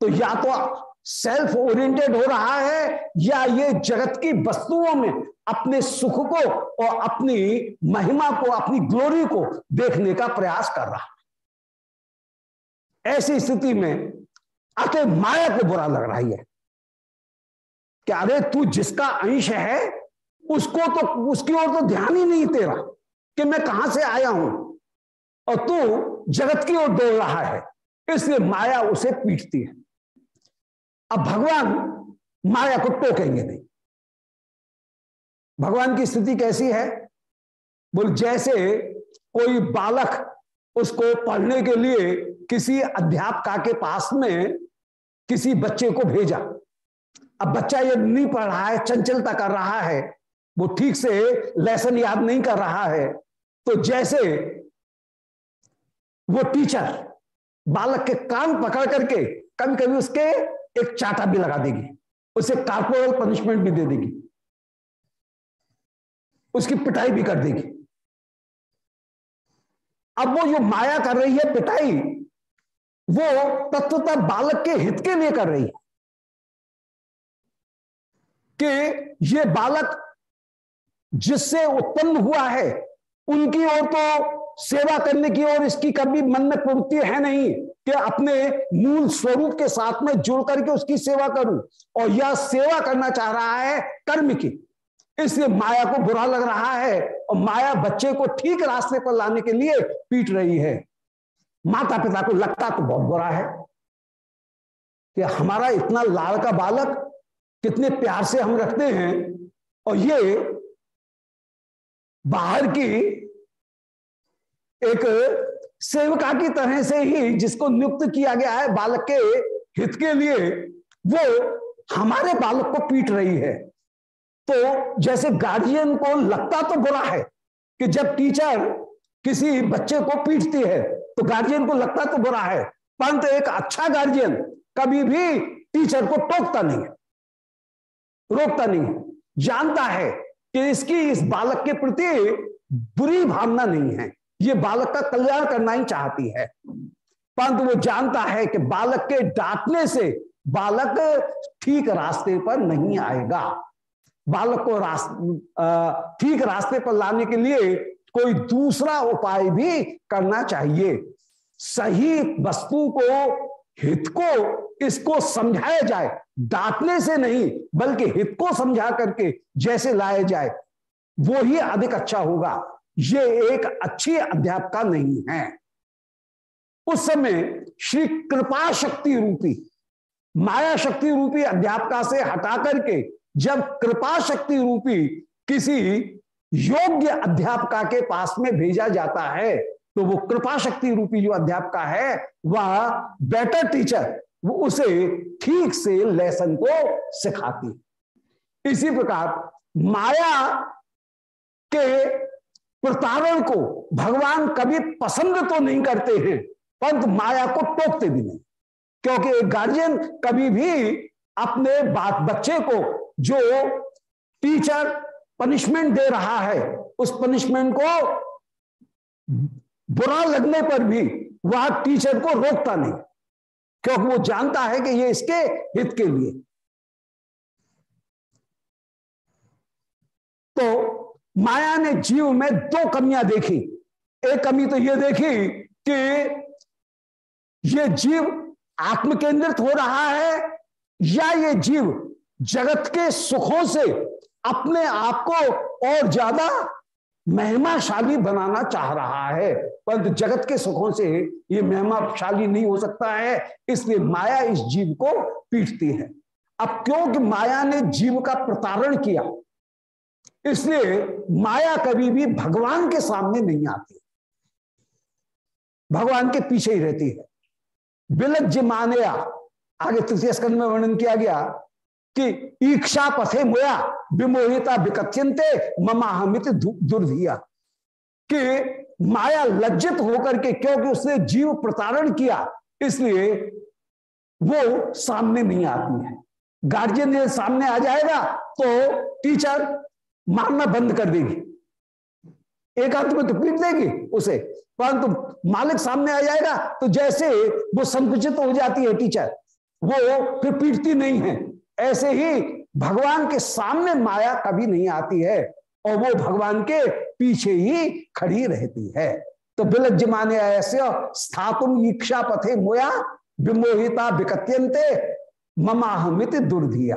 तो या तो सेल्फ ओरिएंटेड हो रहा है, या ये जगत की वस्तुओं में अपने सुख को और अपनी महिमा को, अपनी ग्लोरी को देखने का प्रयास कर रहा है। ऐसी स्थिति में अतः माया को बुरा लग रहा है। कि अरे तू जिसका अंश है, उसको तो उसकी ओर तो ध्यान ही नहीं तेरा कि मैं कहाँ से आया हूँ? और तू जगत की ओर दौड़ रहा है, इसलिए माया उसे पीटती है। अब भगवान माया को टोकेंगे नहीं। भगवान की स्थिति कैसी है? बोल, जैसे कोई बालक उसको पढ़ने के लिए किसी अध्यापका के पास में किसी बच्चे को भेजा। अब बच्चा ये नहीं पढ़ रहा है, चंचलता कर रहा है, वो ठीक से लेसन याद नहीं कर रहा है तो जैसे वो टीचर बालक के कान पकड़ करके कभी कभी उसके एक चाटा भी लगा देगी। उसे कार्पोरल पनिशमेंट भी दे देगी। उसकी पिटाई भी कर देगी। अब वो जो माया कर रही है पिटाई, वो तत्वता बालक के हित के लिए कर रही है। कि ये बालक जिससे उत्पन्न हुआ है, उनकी ओर तो सेवा करने की और इसकी कभी मन में प्रवृत्ति है नहीं कि अपने मूल स्वरूप के साथ में जुड़ करके उसकी सेवा करूँ। और यह सेवा करना चाह रहा है कर्म की। इसलिए माया को बुरा लग रहा है और माया बच्चे को ठीक रास्ते पर लाने के लिए पीट रही है। माता पिता को लगता तो बहुत बुरा है कि हमारा इतना लाल का बालक कितने प्यार से हम रखते हैं। और ये बाहर की एक सेवका की तरह से ही जिसको नियुक्त किया गया है बालक के हित के लिए, वो हमारे बालक को पीट रही है। तो जैसे गार्जियन को लगता तो बुरा है कि जब टीचर किसी बच्चे को पीटती है तो गार्जियन को लगता तो बुरा है। परंतु एक अच्छा गार्जियन कभी भी टीचर को टोकता नहीं है, रोकता नहीं है। जानता है कि इसकी इस बालक के प्रति बुरी भावना नहीं है। ये बालक का कल्याण करना ही चाहती है। परंतु वो जानता है कि बालक के डांटने से बालक ठीक रास्ते पर नहीं आएगा। बालक को रास्ते ठीक रास्ते पर लाने के लिए कोई दूसरा उपाय भी करना चाहिए। सही वस्तु को, हित को, इसको समझाया जाए। डांटने से नहीं, बल्कि हित को समझा करके जैसे लाया जाए, वो ही अधिक अच्छा होगा। ये एक अच्छी अध्यापका नहीं है। उस समय श्री कृपा शक्ति रूपी, माया शक्ति रूपी अध्यापका से हटा करके जब कृपा शक्ति रूपी किसी योग्य अध्यापका के पास में भेजा जाता है तो वो कृपा शक्ति रूपी जो अध्यापका है, वह बेटर टीचर वो उसे ठीक से लेसन को सिखाती इसी प्रकार माया के प्रतारण को भगवान कभी पसंद तो नहीं करते हैं, परंतु माया को टोकते भी नहीं। क्योंकि एक गार्जियन कभी भी अपने बात बच्चे को जो टीचर पनिशमेंट दे रहा है, उस पनिशमेंट को बुरा लगने पर भी वह टीचर को रोकता नहीं, क्योंकि वो जानता है कि ये इसके हित के लिए। तो माया ने जीव में दो कमियाँ देखी। एक कमी तो यह देखी कि ये जीव आत्म केंद्रित हो रहा है या ये जीव जगत के सुखों से अपने आप को और ज़्यादा महिमाशाली बनाना चाह रहा है। परंतु जगत के सुखों से ये महिमाशाली नहीं हो सकता है, इसलिए माया इस जीव को पीटती है। अब क्योंकि माया ने जीव का प्रतारण किया इसलिए माया कभी भी भगवान के सामने नहीं आती। भगवान के पीछे ही रहती है। विलज्ज मानया, आगे तृतीय स्कंद में वर्णन किया गया कि ईक्षा पथे मोया, विमोहिता विकथ्यंते ममाहमित दुर्धिया। कि माया लज्जित होकर के क्योंकि उसने जीव प्रतारण किया, इसलिए वो सामने नहीं आती है। गार्जियन सामने आ जाएगा तो टीचर मारना बंद कर देगी। एक हाथ में तो पीट देगी उसे। परंतु मालिक सामने आ जाएगा तो जैसे वो संकुचित हो जाती है टीचर, वो फिर पीटती नहीं है। ऐसे ही भगवान के सामने माया कभी नहीं आती है, और वो भगवान के पीछे ही खड़ी रहती है। तो बिलज माने ऐसे, स्थातुम इच्छा पथे मोया विमोहिता विकत्यंते ममाहमित दुर्धिया।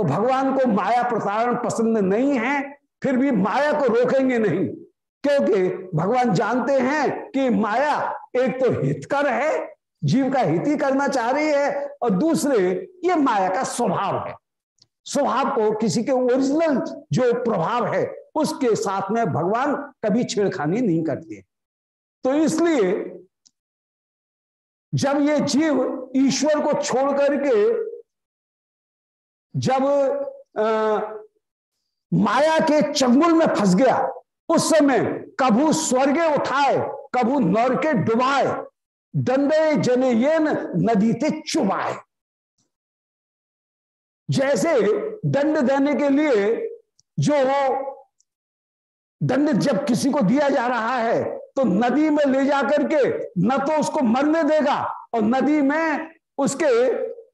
तो भगवान को माया प्रसारण पसंद नहीं है, फिर भी माया को रोकेंगे नहीं। क्योंकि भगवान जानते हैं कि माया एक तो हितकर है, जीव का हित ही करना चाह रही है, और दूसरे, ये माया का स्वभाव है। स्वभाव को किसी के ओरिजिनल जो प्रभाव है, उसके साथ में भगवान कभी छेड़खानी नहीं करते। तो इसलिए जब ये जीव ईश्वर को छोड़ करके जब आ, माया के चंगुल में फंस गया उस समय कभू स्वर्गे उठाए कभू नर के डुबाए दंडे जने ये नदी ते चुबाए। जैसे दंड देने के लिए जो दंड जब किसी को दिया जा रहा है तो नदी में ले जाकर के न तो उसको मरने देगा और नदी में उसके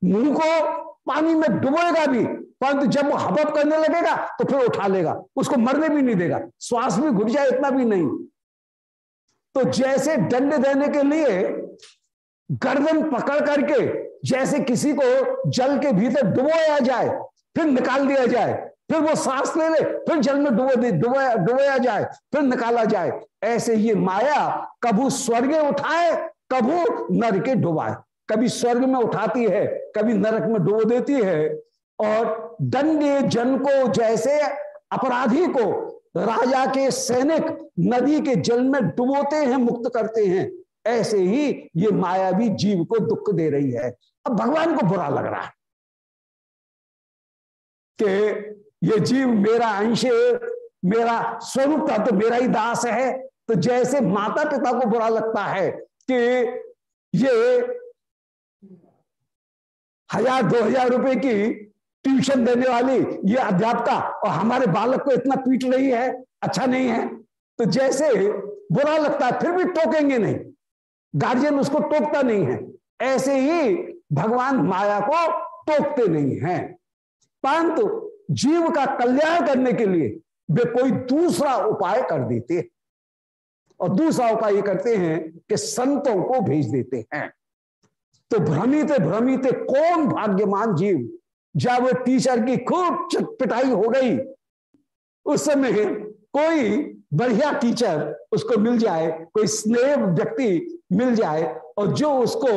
मुँह को पानी में डुबोएगा भी, परंतु जब वो हपअप करने लगेगा तो फिर उठा लेगा। उसको मरने भी नहीं देगा। श्वास भी घुट जाए, इतना भी नहीं। तो जैसे दंड देने के लिए गर्दन पकड़ करके, जैसे किसी को जल के भीतर डुबोया जाए, फिर निकाल दिया जाए, फिर वो सांस ले ले, फिर जल में डुबो दे डुबोया डुबोया जाए, फिर निकाला जाए। ऐसे ये माया कभू स्वर्ग उठाए, कभू नर के डुबाए। कभी स्वर्ग में उठाती है, कभी नरक में डुबो देती है और दंडे जन को जैसे अपराधी को राजा के सैनिक नदी के जल में डुबोते हैं, मुक्त करते हैं, ऐसे ही ये माया भी जीव को दुख दे रही है। अब भगवान को बुरा लग रहा है कि ये जीव मेरा अंश मेरा स्वरूप था तो मेरा ही दास है तो जैसे माता पिता को बुरा लगता है कि ये हज़ार, दो हज़ार रुपए की ट्यूशन देने वाली ये अध्यापका और हमारे बालक को इतना पीट रही है अच्छा नहीं है। तो जैसे बुरा लगता है, फिर भी टोकेंगे नहीं। गार्जियन उसको टोकता नहीं है। ऐसे ही भगवान माया को टोकते नहीं हैं। परंतु जीव का कल्याण करने के लिए वे कोई दूसरा उपाय कर देते और दूसरा उपाय ये करते हैं कि संतों को भेज देते हैं। तो भ्रमित भ्रमित कौन भाग्यमान जीव? जब वो टीचर की खूब पिटाई हो गई, उस समय कोई बढ़िया टीचर उसको मिल जाए, कोई स्नेह व्यक्ति मिल जाए और जो उसको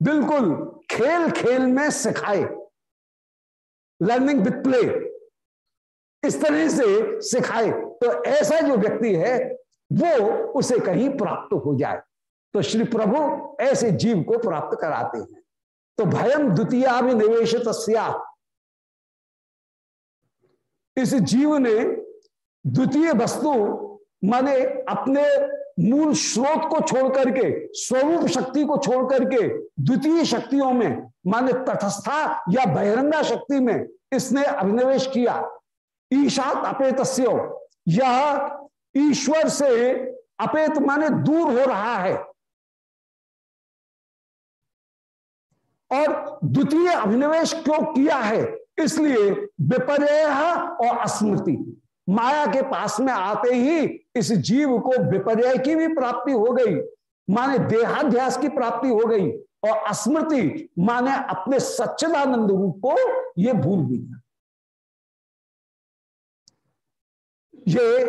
बिल्कुल खेल खेल में सिखाए लर्निंग विथ प्ले इस तरह से सिखाए तो ऐसा जो व्यक्ति है, वो उसे कहीं प्राप्त हो जाए। तो श्री प्रभु ऐसे जीव को प्राप्त कराते हैं। तो भयम द्वितीय निवेश इस जीव ने द्वितीय वस्तु, माने अपने मूल स्रोत को छोड़ करके, स्वरूप शक्ति को छोड़ करके, द्वितीय शक्तियों में, माने तटस्था या बहिरंगा शक्ति में, इसने अभिनिवेश किया। ईशात अपेत यह ईश्वर से अपेत, माने दूर हो रहा है। और द्वितीय अभिनिवेश क्यों किया है? इसलिए विपर्य और स्मृति माया के पास में आते ही इस जीव को विपर्य की भी प्राप्ति हो गई, माने देहाध्यास की प्राप्ति हो गई, और स्मृति माने अपने सच्चिदानंद रूप को ये भूल भी गया। ये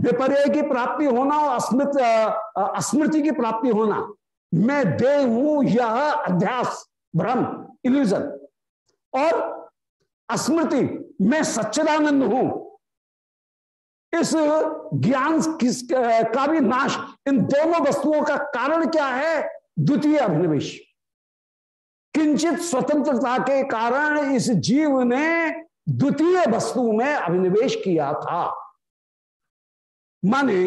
विपर्य की प्राप्ति होना और अस्मृति स्मृति की प्राप्ति होना। मैं दे हूँ, यह अध्यास। भ्रम इल्यूजन और स्मृति मैं सच्चिदानंद हूँ। इस ज्ञान किस, का भी नाश इन दोनों वस्तुओं का कारण क्या है? द्वितीय अभिनिवेश। किंचित स्वतंत्रता के कारण इस जीव ने द्वितीय वस्तु में अभिनिवेश किया था। माने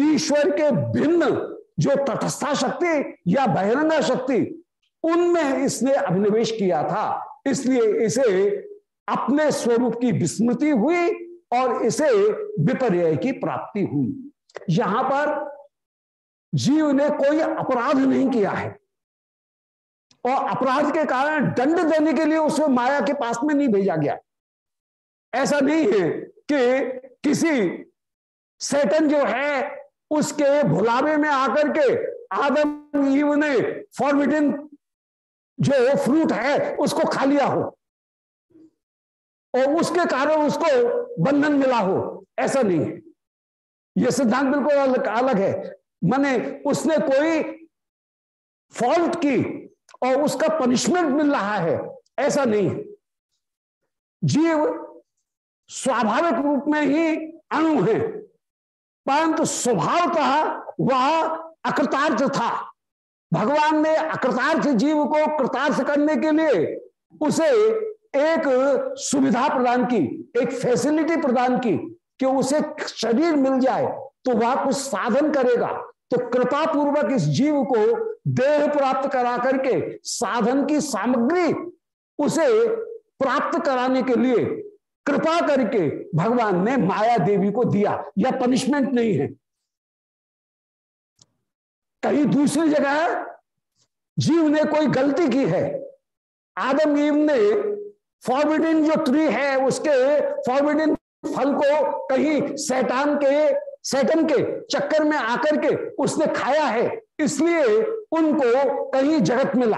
ईश्वर के भिन्न जो तटस्था शक्ति या बहिरंगा शक्ति उनमें इसने अभिनिवेश किया था। इसलिए इसे अपने स्वरूप की विस्मृति हुई और इसे विपर्य की प्राप्ति हुई। यहाँ पर जीव ने कोई अपराध नहीं किया है। और अपराध के कारण दंड देने के लिए उसे माया के पास में नहीं भेजा गया। ऐसा नहीं है कि किसी सेटन जो है, उसके भुलावे में आकर के आदम ईव ने फॉरबिडन जो फ्रूट है उसको खा लिया हो। और उसके कारण उसको बंधन मिला हो। ऐसा नहीं है। यह सिद्धांत बिल्कुल अलग, अलग है। माने उसने कोई फॉल्ट की और उसका पनिशमेंट मिल रहा है। ऐसा नहीं है। जीव स्वाभाविक रूप में ही अणु है परंतु स्वभाव का वह अकृतार्थ था। भगवान ने अकृतार्थ जीव को कृतार्थ करने के लिए उसे एक सुविधा प्रदान की, एक फैसिलिटी प्रदान की कि उसे शरीर मिल जाए तो वह कुछ साधन करेगा। तो कृपा पूर्वक इस जीव को देह प्राप्त करा करके साधन की सामग्री उसे प्राप्त कराने के लिए कृपा करके भगवान ने माया देवी को दिया। यह पनिशमेंट नहीं है। कहीं दूसरी जगह जीव ने कोई गलती की है? आदम ईव ने फॉरबिडिन जो ट्री है, उसके फॉरबिडिन फल को कहीं सैतान के सैटन के चक्कर में आकर के उसने खाया है, इसलिए उनको कहीं जगत मिला।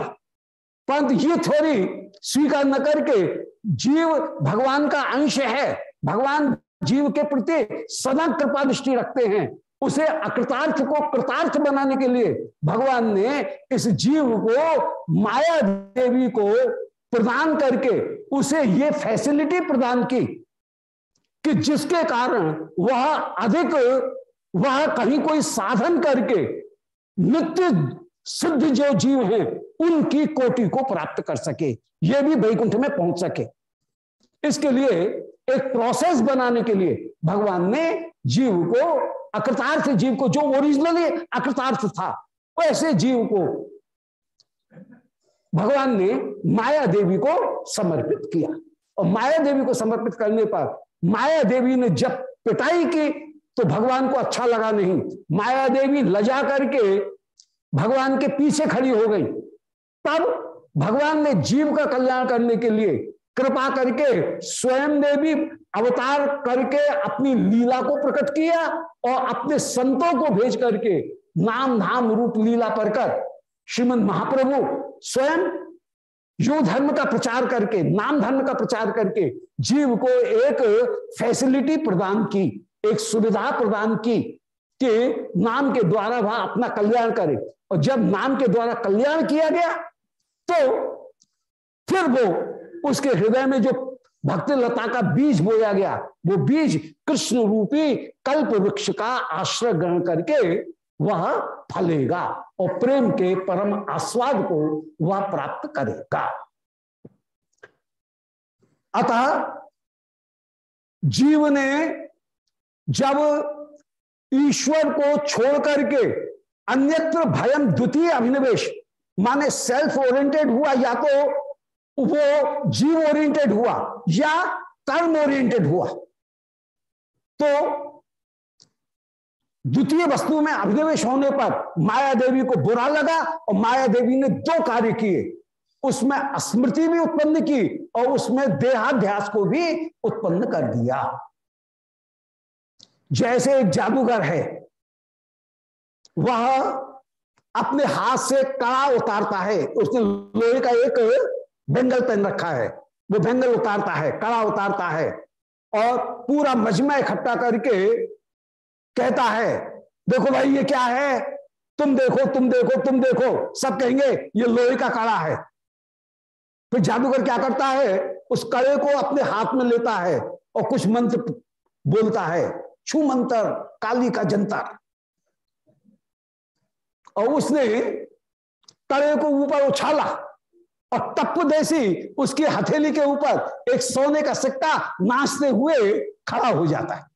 परंतु ये थोड़ी स्वीकार न करके जीव भगवान का अंश है। भगवान जीव के प्रति सदा कृपा दृष्टि रखते हैं। उसे अकृतार्थ को कृतार्थ बनाने के लिए भगवान ने इस जीव को, माया देवी को प्रदान करके उसे ये फैसिलिटी प्रदान की कि जिसके कारण वह अधिक, वह कहीं कोई साधन करके नित्य सिद्ध जो जीव हैं, उनकी कोटि को प्राप्त कर सके, ये भी वैकुंठ में पहुँच सके। इसके लिए एक प्रोसेस बनाने के लिए भगवान ने जीव को अकृतार्थ जीव को, जो ओरिजिनली अकृतार्थ था वैसे जीव को भगवान ने माया देवी को समर्पित किया। और माया देवी को समर्पित करने पर माया देवी ने जब पिटाई की तो भगवान को अच्छा लगा नहीं। माया देवी लजा करके भगवान के पीछे खड़ी हो गई। तब भगवान ने जीव का कल्याण करने के लिए कृपा करके स्वयं ने भी अवतार करके अपनी लीला को प्रकट किया और अपने संतों को भेज करके नाम धाम रूप लीला पर कर श्रीमद महाप्रभु स्वयं यो धर्म का प्रचार करके, नाम धर्म का प्रचार करके जीव को एक फैसिलिटी प्रदान की, एक सुविधा प्रदान की कि नाम के द्वारा वह अपना कल्याण करे। और जब नाम के द्वारा कल्याण किया गया तो फिर वो उसके हृदय में जो भक्ति लता का बीज बोया गया, वो बीज कृष्ण रूपी कल्प वृक्ष का आश्रय ग्रहण करके वह फलेगा और प्रेम के परम आस्वाद को वह प्राप्त करेगा। अतः जीव ने जब ईश्वर को छोड़ करके अन्यत्र भयम द्वितीय अभिनिवेश, माने सेल्फ ओरिएंटेड हुआ या तो वो जीव ओरिएंटेड हुआ या कर्म ओरिएंटेड हुआ। तो द्वितीय वस्तु में अभिनिवेश होने पर माया देवी को बुरा लगा और माया देवी ने दो कार्य किए। उसमें स्मृति भी उत्पन्न की और उसमें देहाध्यास को भी उत्पन्न कर दिया। जैसे एक जादूगर है, वह अपने हाथ से कड़ा उतारता है। उसने लोहे का एक बेंगल पहन रखा है। वो बेंगल उतारता है, कड़ा उतारता है और पूरा मजमा इकट्ठा करके कहता है, देखो भाई, ये क्या है? तुम देखो तुम देखो तुम देखो। सब कहेंगे, ये लोहे का कड़ा है। फिर जादूगर क्या करता है? उस कड़े को अपने हाथ में लेता है और कुछ मंत्र बोलता है, छू मंत्र, काली का जंतर। और उसने कड़े को ऊपर उछाला। और तप देसी उसकी हथेली के ऊपर एक सोने का सिक्का नाचते हुए खड़ा हो जाता है।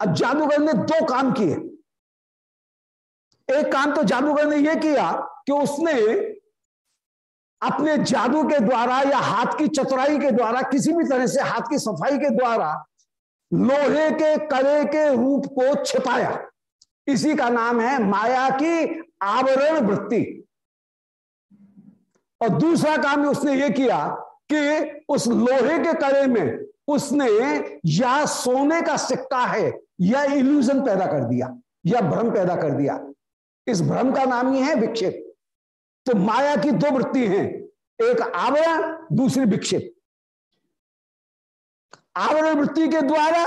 अब जादूगर ने दो काम किए। एक काम तो जादूगर ने यह किया कि उसने अपने जादू के द्वारा या हाथ की चतुराई के द्वारा, किसी भी तरह से हाथ की सफ़ाई के द्वारा, लोहे के कड़े के रूप को छिपाया। इसी का नाम है माया की आवरण वृत्ति। और दूसरा काम उसने ये किया कि उस लोहे के कड़े में उसने या सोने का सिक्का है, या इल्यूजन पैदा कर दिया, या भ्रम पैदा कर दिया। इस भ्रम का नाम ही है विक्षेप। तो माया की दो वृत्ति हैं, एक आवरण, दूसरी विक्षेप। आवरण वृत्ति के द्वारा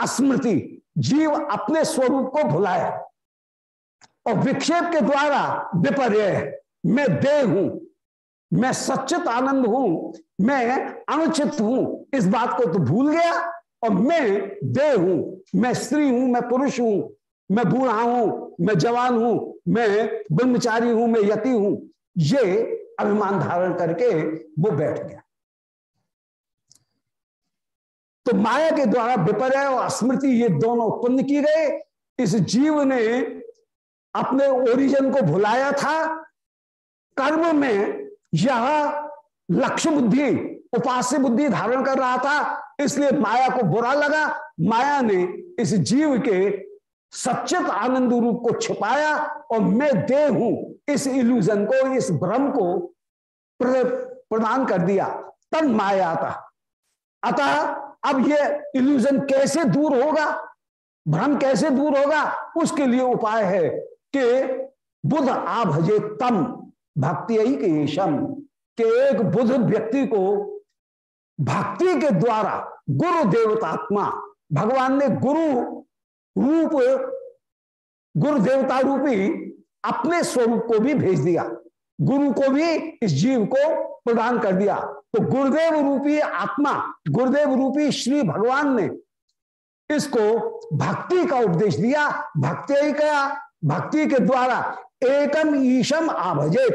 अस्मृति, जीव अपने स्वरूप को भुलाया। और विक्षेप के द्वारा विपर्य मैं देह हूँ मैं सचित आनंद हूँ, मैं अनुचित हूँ, इस बात को तो भूल गया और मैं देह हूँ, मैं स्त्री हूँ, मैं पुरुष हूँ, मैं बूढ़ा हूँ, मैं जवान हूँ, मैं ब्रह्मचारी हूँ, मैं यति हूँ। ये अभिमान धारण करके वो बैठ गया। तो माया के द्वारा विपर्य और स्मृति ये दोनों उत्पन्न की गए। इस जीव ने अपने ओरिजिन को भुलाया था। कर्म में यह लक्ष्य बुद्धि, उपास्य बुद्धि धारण कर रहा था, इसलिए माया को बुरा लगा। माया ने इस जीव के सचित आनंद रूप को छिपाया और मैं दे हूँ। इस इल्यूजन को, इस भ्रम को प्रदान कर दिया। तन माया था। अतः अब ये इल्यूजन कैसे दूर होगा? भ्रम कैसे दूर होगा? उसके लिए उपाय है कि बुध आ भजे तम। भक्ति के एक बुध व्यक्ति को भक्ति के द्वारा गुरु देवतात्मा भगवान ने गुरु रूप, गुरु देवता रूपी अपने स्वरूप को भी भेज दिया। गुरु को भी इस जीव को प्रदान कर दिया। तो गुरुदेव रूपी आत्मा, गुरुदेव रूपी श्री भगवान ने इसको भक्ति का उपदेश दिया। भक्ति ही कया भक्ति के द्वारा एकम ईशम आभजे।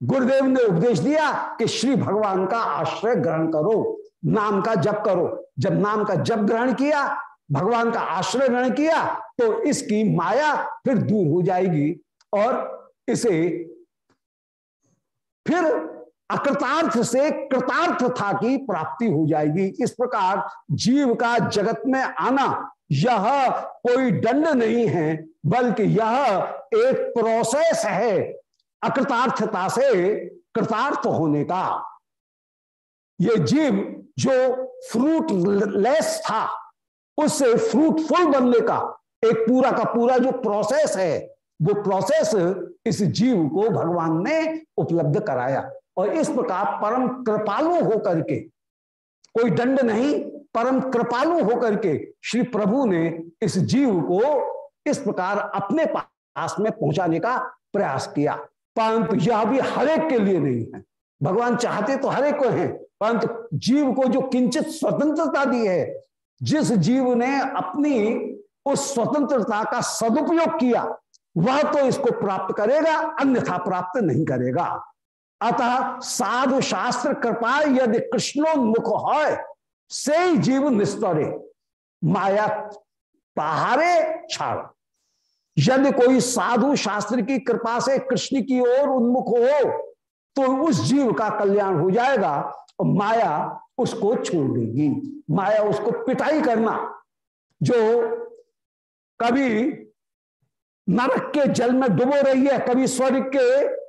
गुरुदेव ने उपदेश दिया कि श्री भगवान का आश्रय ग्रहण करो, नाम का जप करो। जब नाम का जप ग्रहण किया, भगवान का आश्रय ग्रहण किया तो इसकी माया फिर दूर हो जाएगी और इसे फिर अकृतार्थ से कृतार्थ था की प्राप्ति हो जाएगी। इस प्रकार जीव का जगत में आना, यह कोई दंड नहीं है, बल्कि यह एक प्रोसेस है अकृतार्थता से कृतार्थ होने का। ये जीव जो फ्रूट लेस था, उससे फ्रूटफुल बनने का एक पूरा का पूरा जो प्रोसेस है, वो प्रोसेस इस जीव को भगवान ने उपलब्ध कराया। और इस प्रकार परम कृपालु होकर के, कोई दंड नहीं, परम कृपालु होकर के श्री प्रभु ने इस जीव को इस प्रकार अपने पास में पहुँचाने का प्रयास किया। परंतु यह भी हरेक के लिए नहीं है। भगवान चाहते तो हरेक को है, परंतु जीव को जो किंचित स्वतंत्रता दी है, जिस जीव ने अपनी उस स्वतंत्रता का सदुपयोग किया, वह तो इसको प्राप्त करेगा, अन्यथा प्राप्त नहीं करेगा। अतः साधु शास्त्र कृपा यदि कृष्णोन्मुख है से जीव निस्तरे, माया पहारे छाड़। यदि कोई साधु शास्त्र की कृपा से कृष्ण की ओर उन्मुख हो तो उस जीव का कल्याण हो जाएगा और माया उसको छोड़ देगी। माया उसको पिटाई करना, जो कभी नरक के जल में डुबो रही है, कभी स्वर्ग के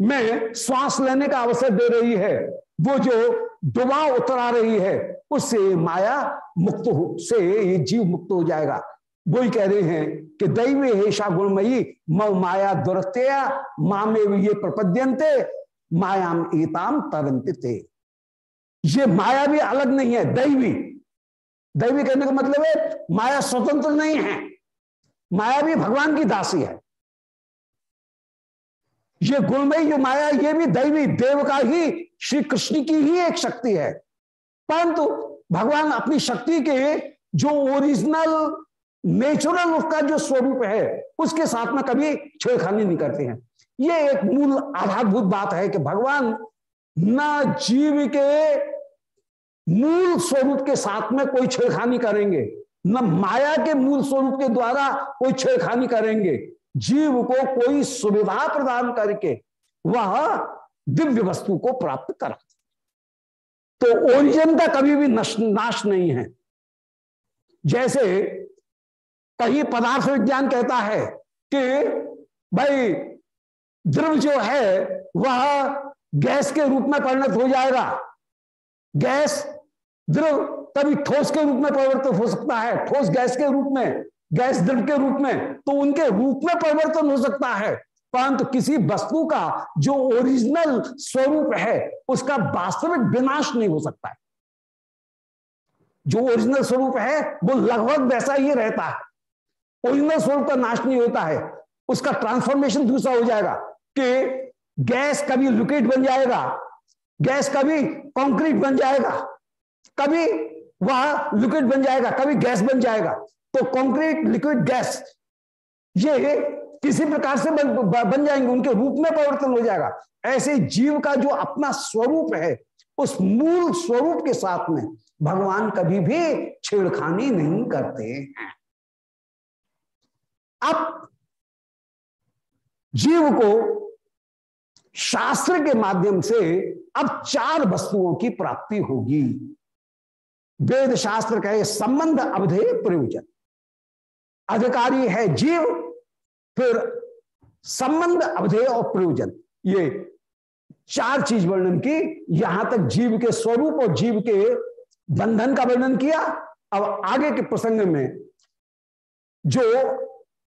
में श्वास लेने का अवसर दे रही है। वो जो डुबा उतरा रही है, उससे माया मुक्त हो, से ये जीव मुक्त हो जाएगा। वो ही कह रहे हैं कि दैव हेषा गुणमयी, म माया दुरत्या मामे ये प्रपद्यंते मायाम एताम तरंते ये माया भी अलग नहीं है, दैवी। दैवी कहने का मतलब है, माया स्वतंत्र नहीं है। माया भी भगवान की दासी है। ये गुणमयी जो माया, ये भी दैवी देव का ही श्री कृष्ण की ही एक शक्ति है। परंतु भगवान अपनी शक्ति के जो ओरिजिनल नेचुरल उसका जो स्वरूप है, उसके साथ में कभी छेड़खानी नहीं करते हैं। ये एक मूल आधारभूत बात है कि भगवान न जीव के मूल स्वरूप के साथ में कोई छेड़खानी करेंगे, न माया के मूल स्वरूप के द्वारा कोई छेड़खानी करेंगे। जीव को कोई सुविधा प्रदान करके वह दिव्य वस्तु को प्राप्त करा। तो ओरिजन का कभी भी नाश नहीं है। जैसे कहीं पदार्थ विज्ञान कहता है कि भाई द्रव जो है, वह गैस के रूप में परिणत हो जाएगा। गैस द्रव कभी ठोस के रूप में परिवर्तित हो सकता है। ठोस गैस के रूप में गैस द्रव के रूप में तो उनके रूप में परिवर्तन हो सकता है। परंतु किसी वस्तु का जो ओरिजिनल स्वरूप है, उसका वास्तविक विनाश नहीं हो सकता है। जो ओरिजिनल स्वरूप है, वो लगभग वैसा ही रहता है। ओरिजिनल स्वरूप का नाश नहीं होता है। उसका ट्रांसफॉर्मेशन दूसरा हो जाएगा कि गैस कभी लिक्विड बन जाएगा, गैस कभी कंक्रीट बन जाएगा, कभी वह लिक्विड बन जाएगा, कभी गैस बन जाएगा। तो कंक्रीट लिक्विड गैस ये किसी प्रकार से बन, बन जाएँगे उनके रूप में परिवर्तन हो जाएगा। ऐसे जीव का जो अपना स्वरूप है उस मूल स्वरूप के साथ में भगवान कभी भी छेड़खानी नहीं करते हैं। अब जीव को शास्त्र के माध्यम से अब चार वस्तुओं की प्राप्ति होगी। वेद शास्त्र कहे संबंध अवधेय प्रयोजन। अधिकारी है जीव, फिर संबंध, अवधेय और प्रयोजन। ये चार चीज़ वर्णन की। यहाँ तक जीव के स्वरूप और जीव के बंधन का वर्णन किया। अब आगे के प्रसंग में जो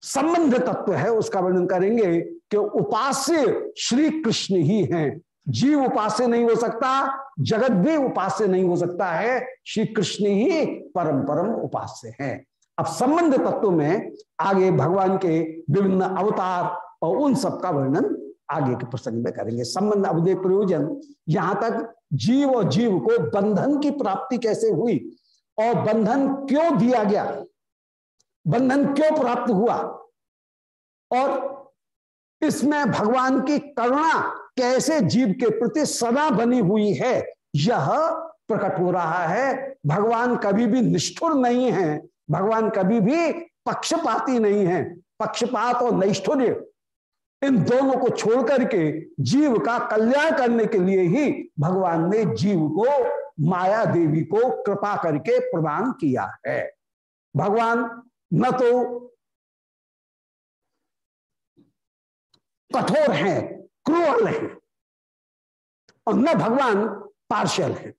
संबंध तत्व है, उसका वर्णन करेंगे कि उपास्य श्री कृष्ण ही हैं। जीव उपास्य नहीं हो सकता, जगत भी उपास्य नहीं हो सकता है। श्री कृष्ण ही परम परम उपास्य हैं। अब संबंध तत्व में आगे भगवान के विभिन्न अवतार और उन सब का वर्णन आगे के प्रसंग में करेंगे। संबंध अवधि प्रयोजन। यहाँ तक जीव और जीव को बंधन की प्राप्ति कैसे हुई और बंधन क्यों दिया गया? बंधन क्यों प्राप्त हुआ? और इसमें भगवान की करुणा कैसे जीव के प्रति सदा बनी हुई है, यह प्रकट हो रहा है। भगवान कभी भी निष्ठुर नहीं है। भगवान कभी भी पक्षपाती नहीं है। पक्षपात और नैष्ठुर्य इन दोनों को छोड़ करके जीव का कल्याण करने के लिए ही भगवान ने जीव को, माया देवी को कृपा करके प्रदान किया है। भगवान, न तो कठोर हैं क्रूअल हैं और न भगवान पार्शल है।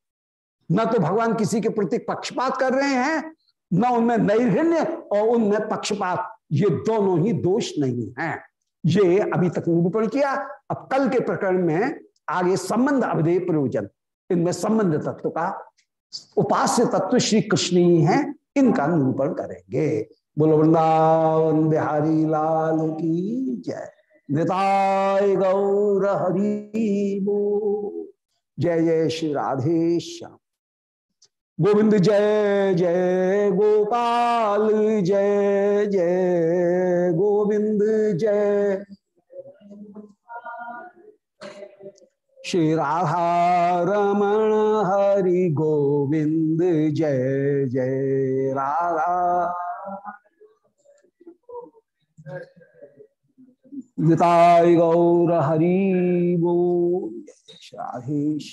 न तो भगवान किसी के प्रति पक्षपात कर रहे हैं न उनमें नैर्घण्य और उनमें पक्षपात। ये दोनों ही दोष नहीं है। ये अभी तक निरूपण किया। अब कल के प्रकरण में आगे संबंध अवधेय प्रयोजन। इनमें संबंध तत्व का उपास्य तत्व श्री कृष्ण ही है। इनका निरूपण करेंगे। बोलो, वृंदावन बिहारी लाल की जय। निताय गौर हरि जय जय श्री राधे श्याम। गोविंद जय जय गोपाल, जय जय गोविंद, जय। श्री राधा रमण हरि गोविंद, जय जय राधा। गौर हरि गो राधेश।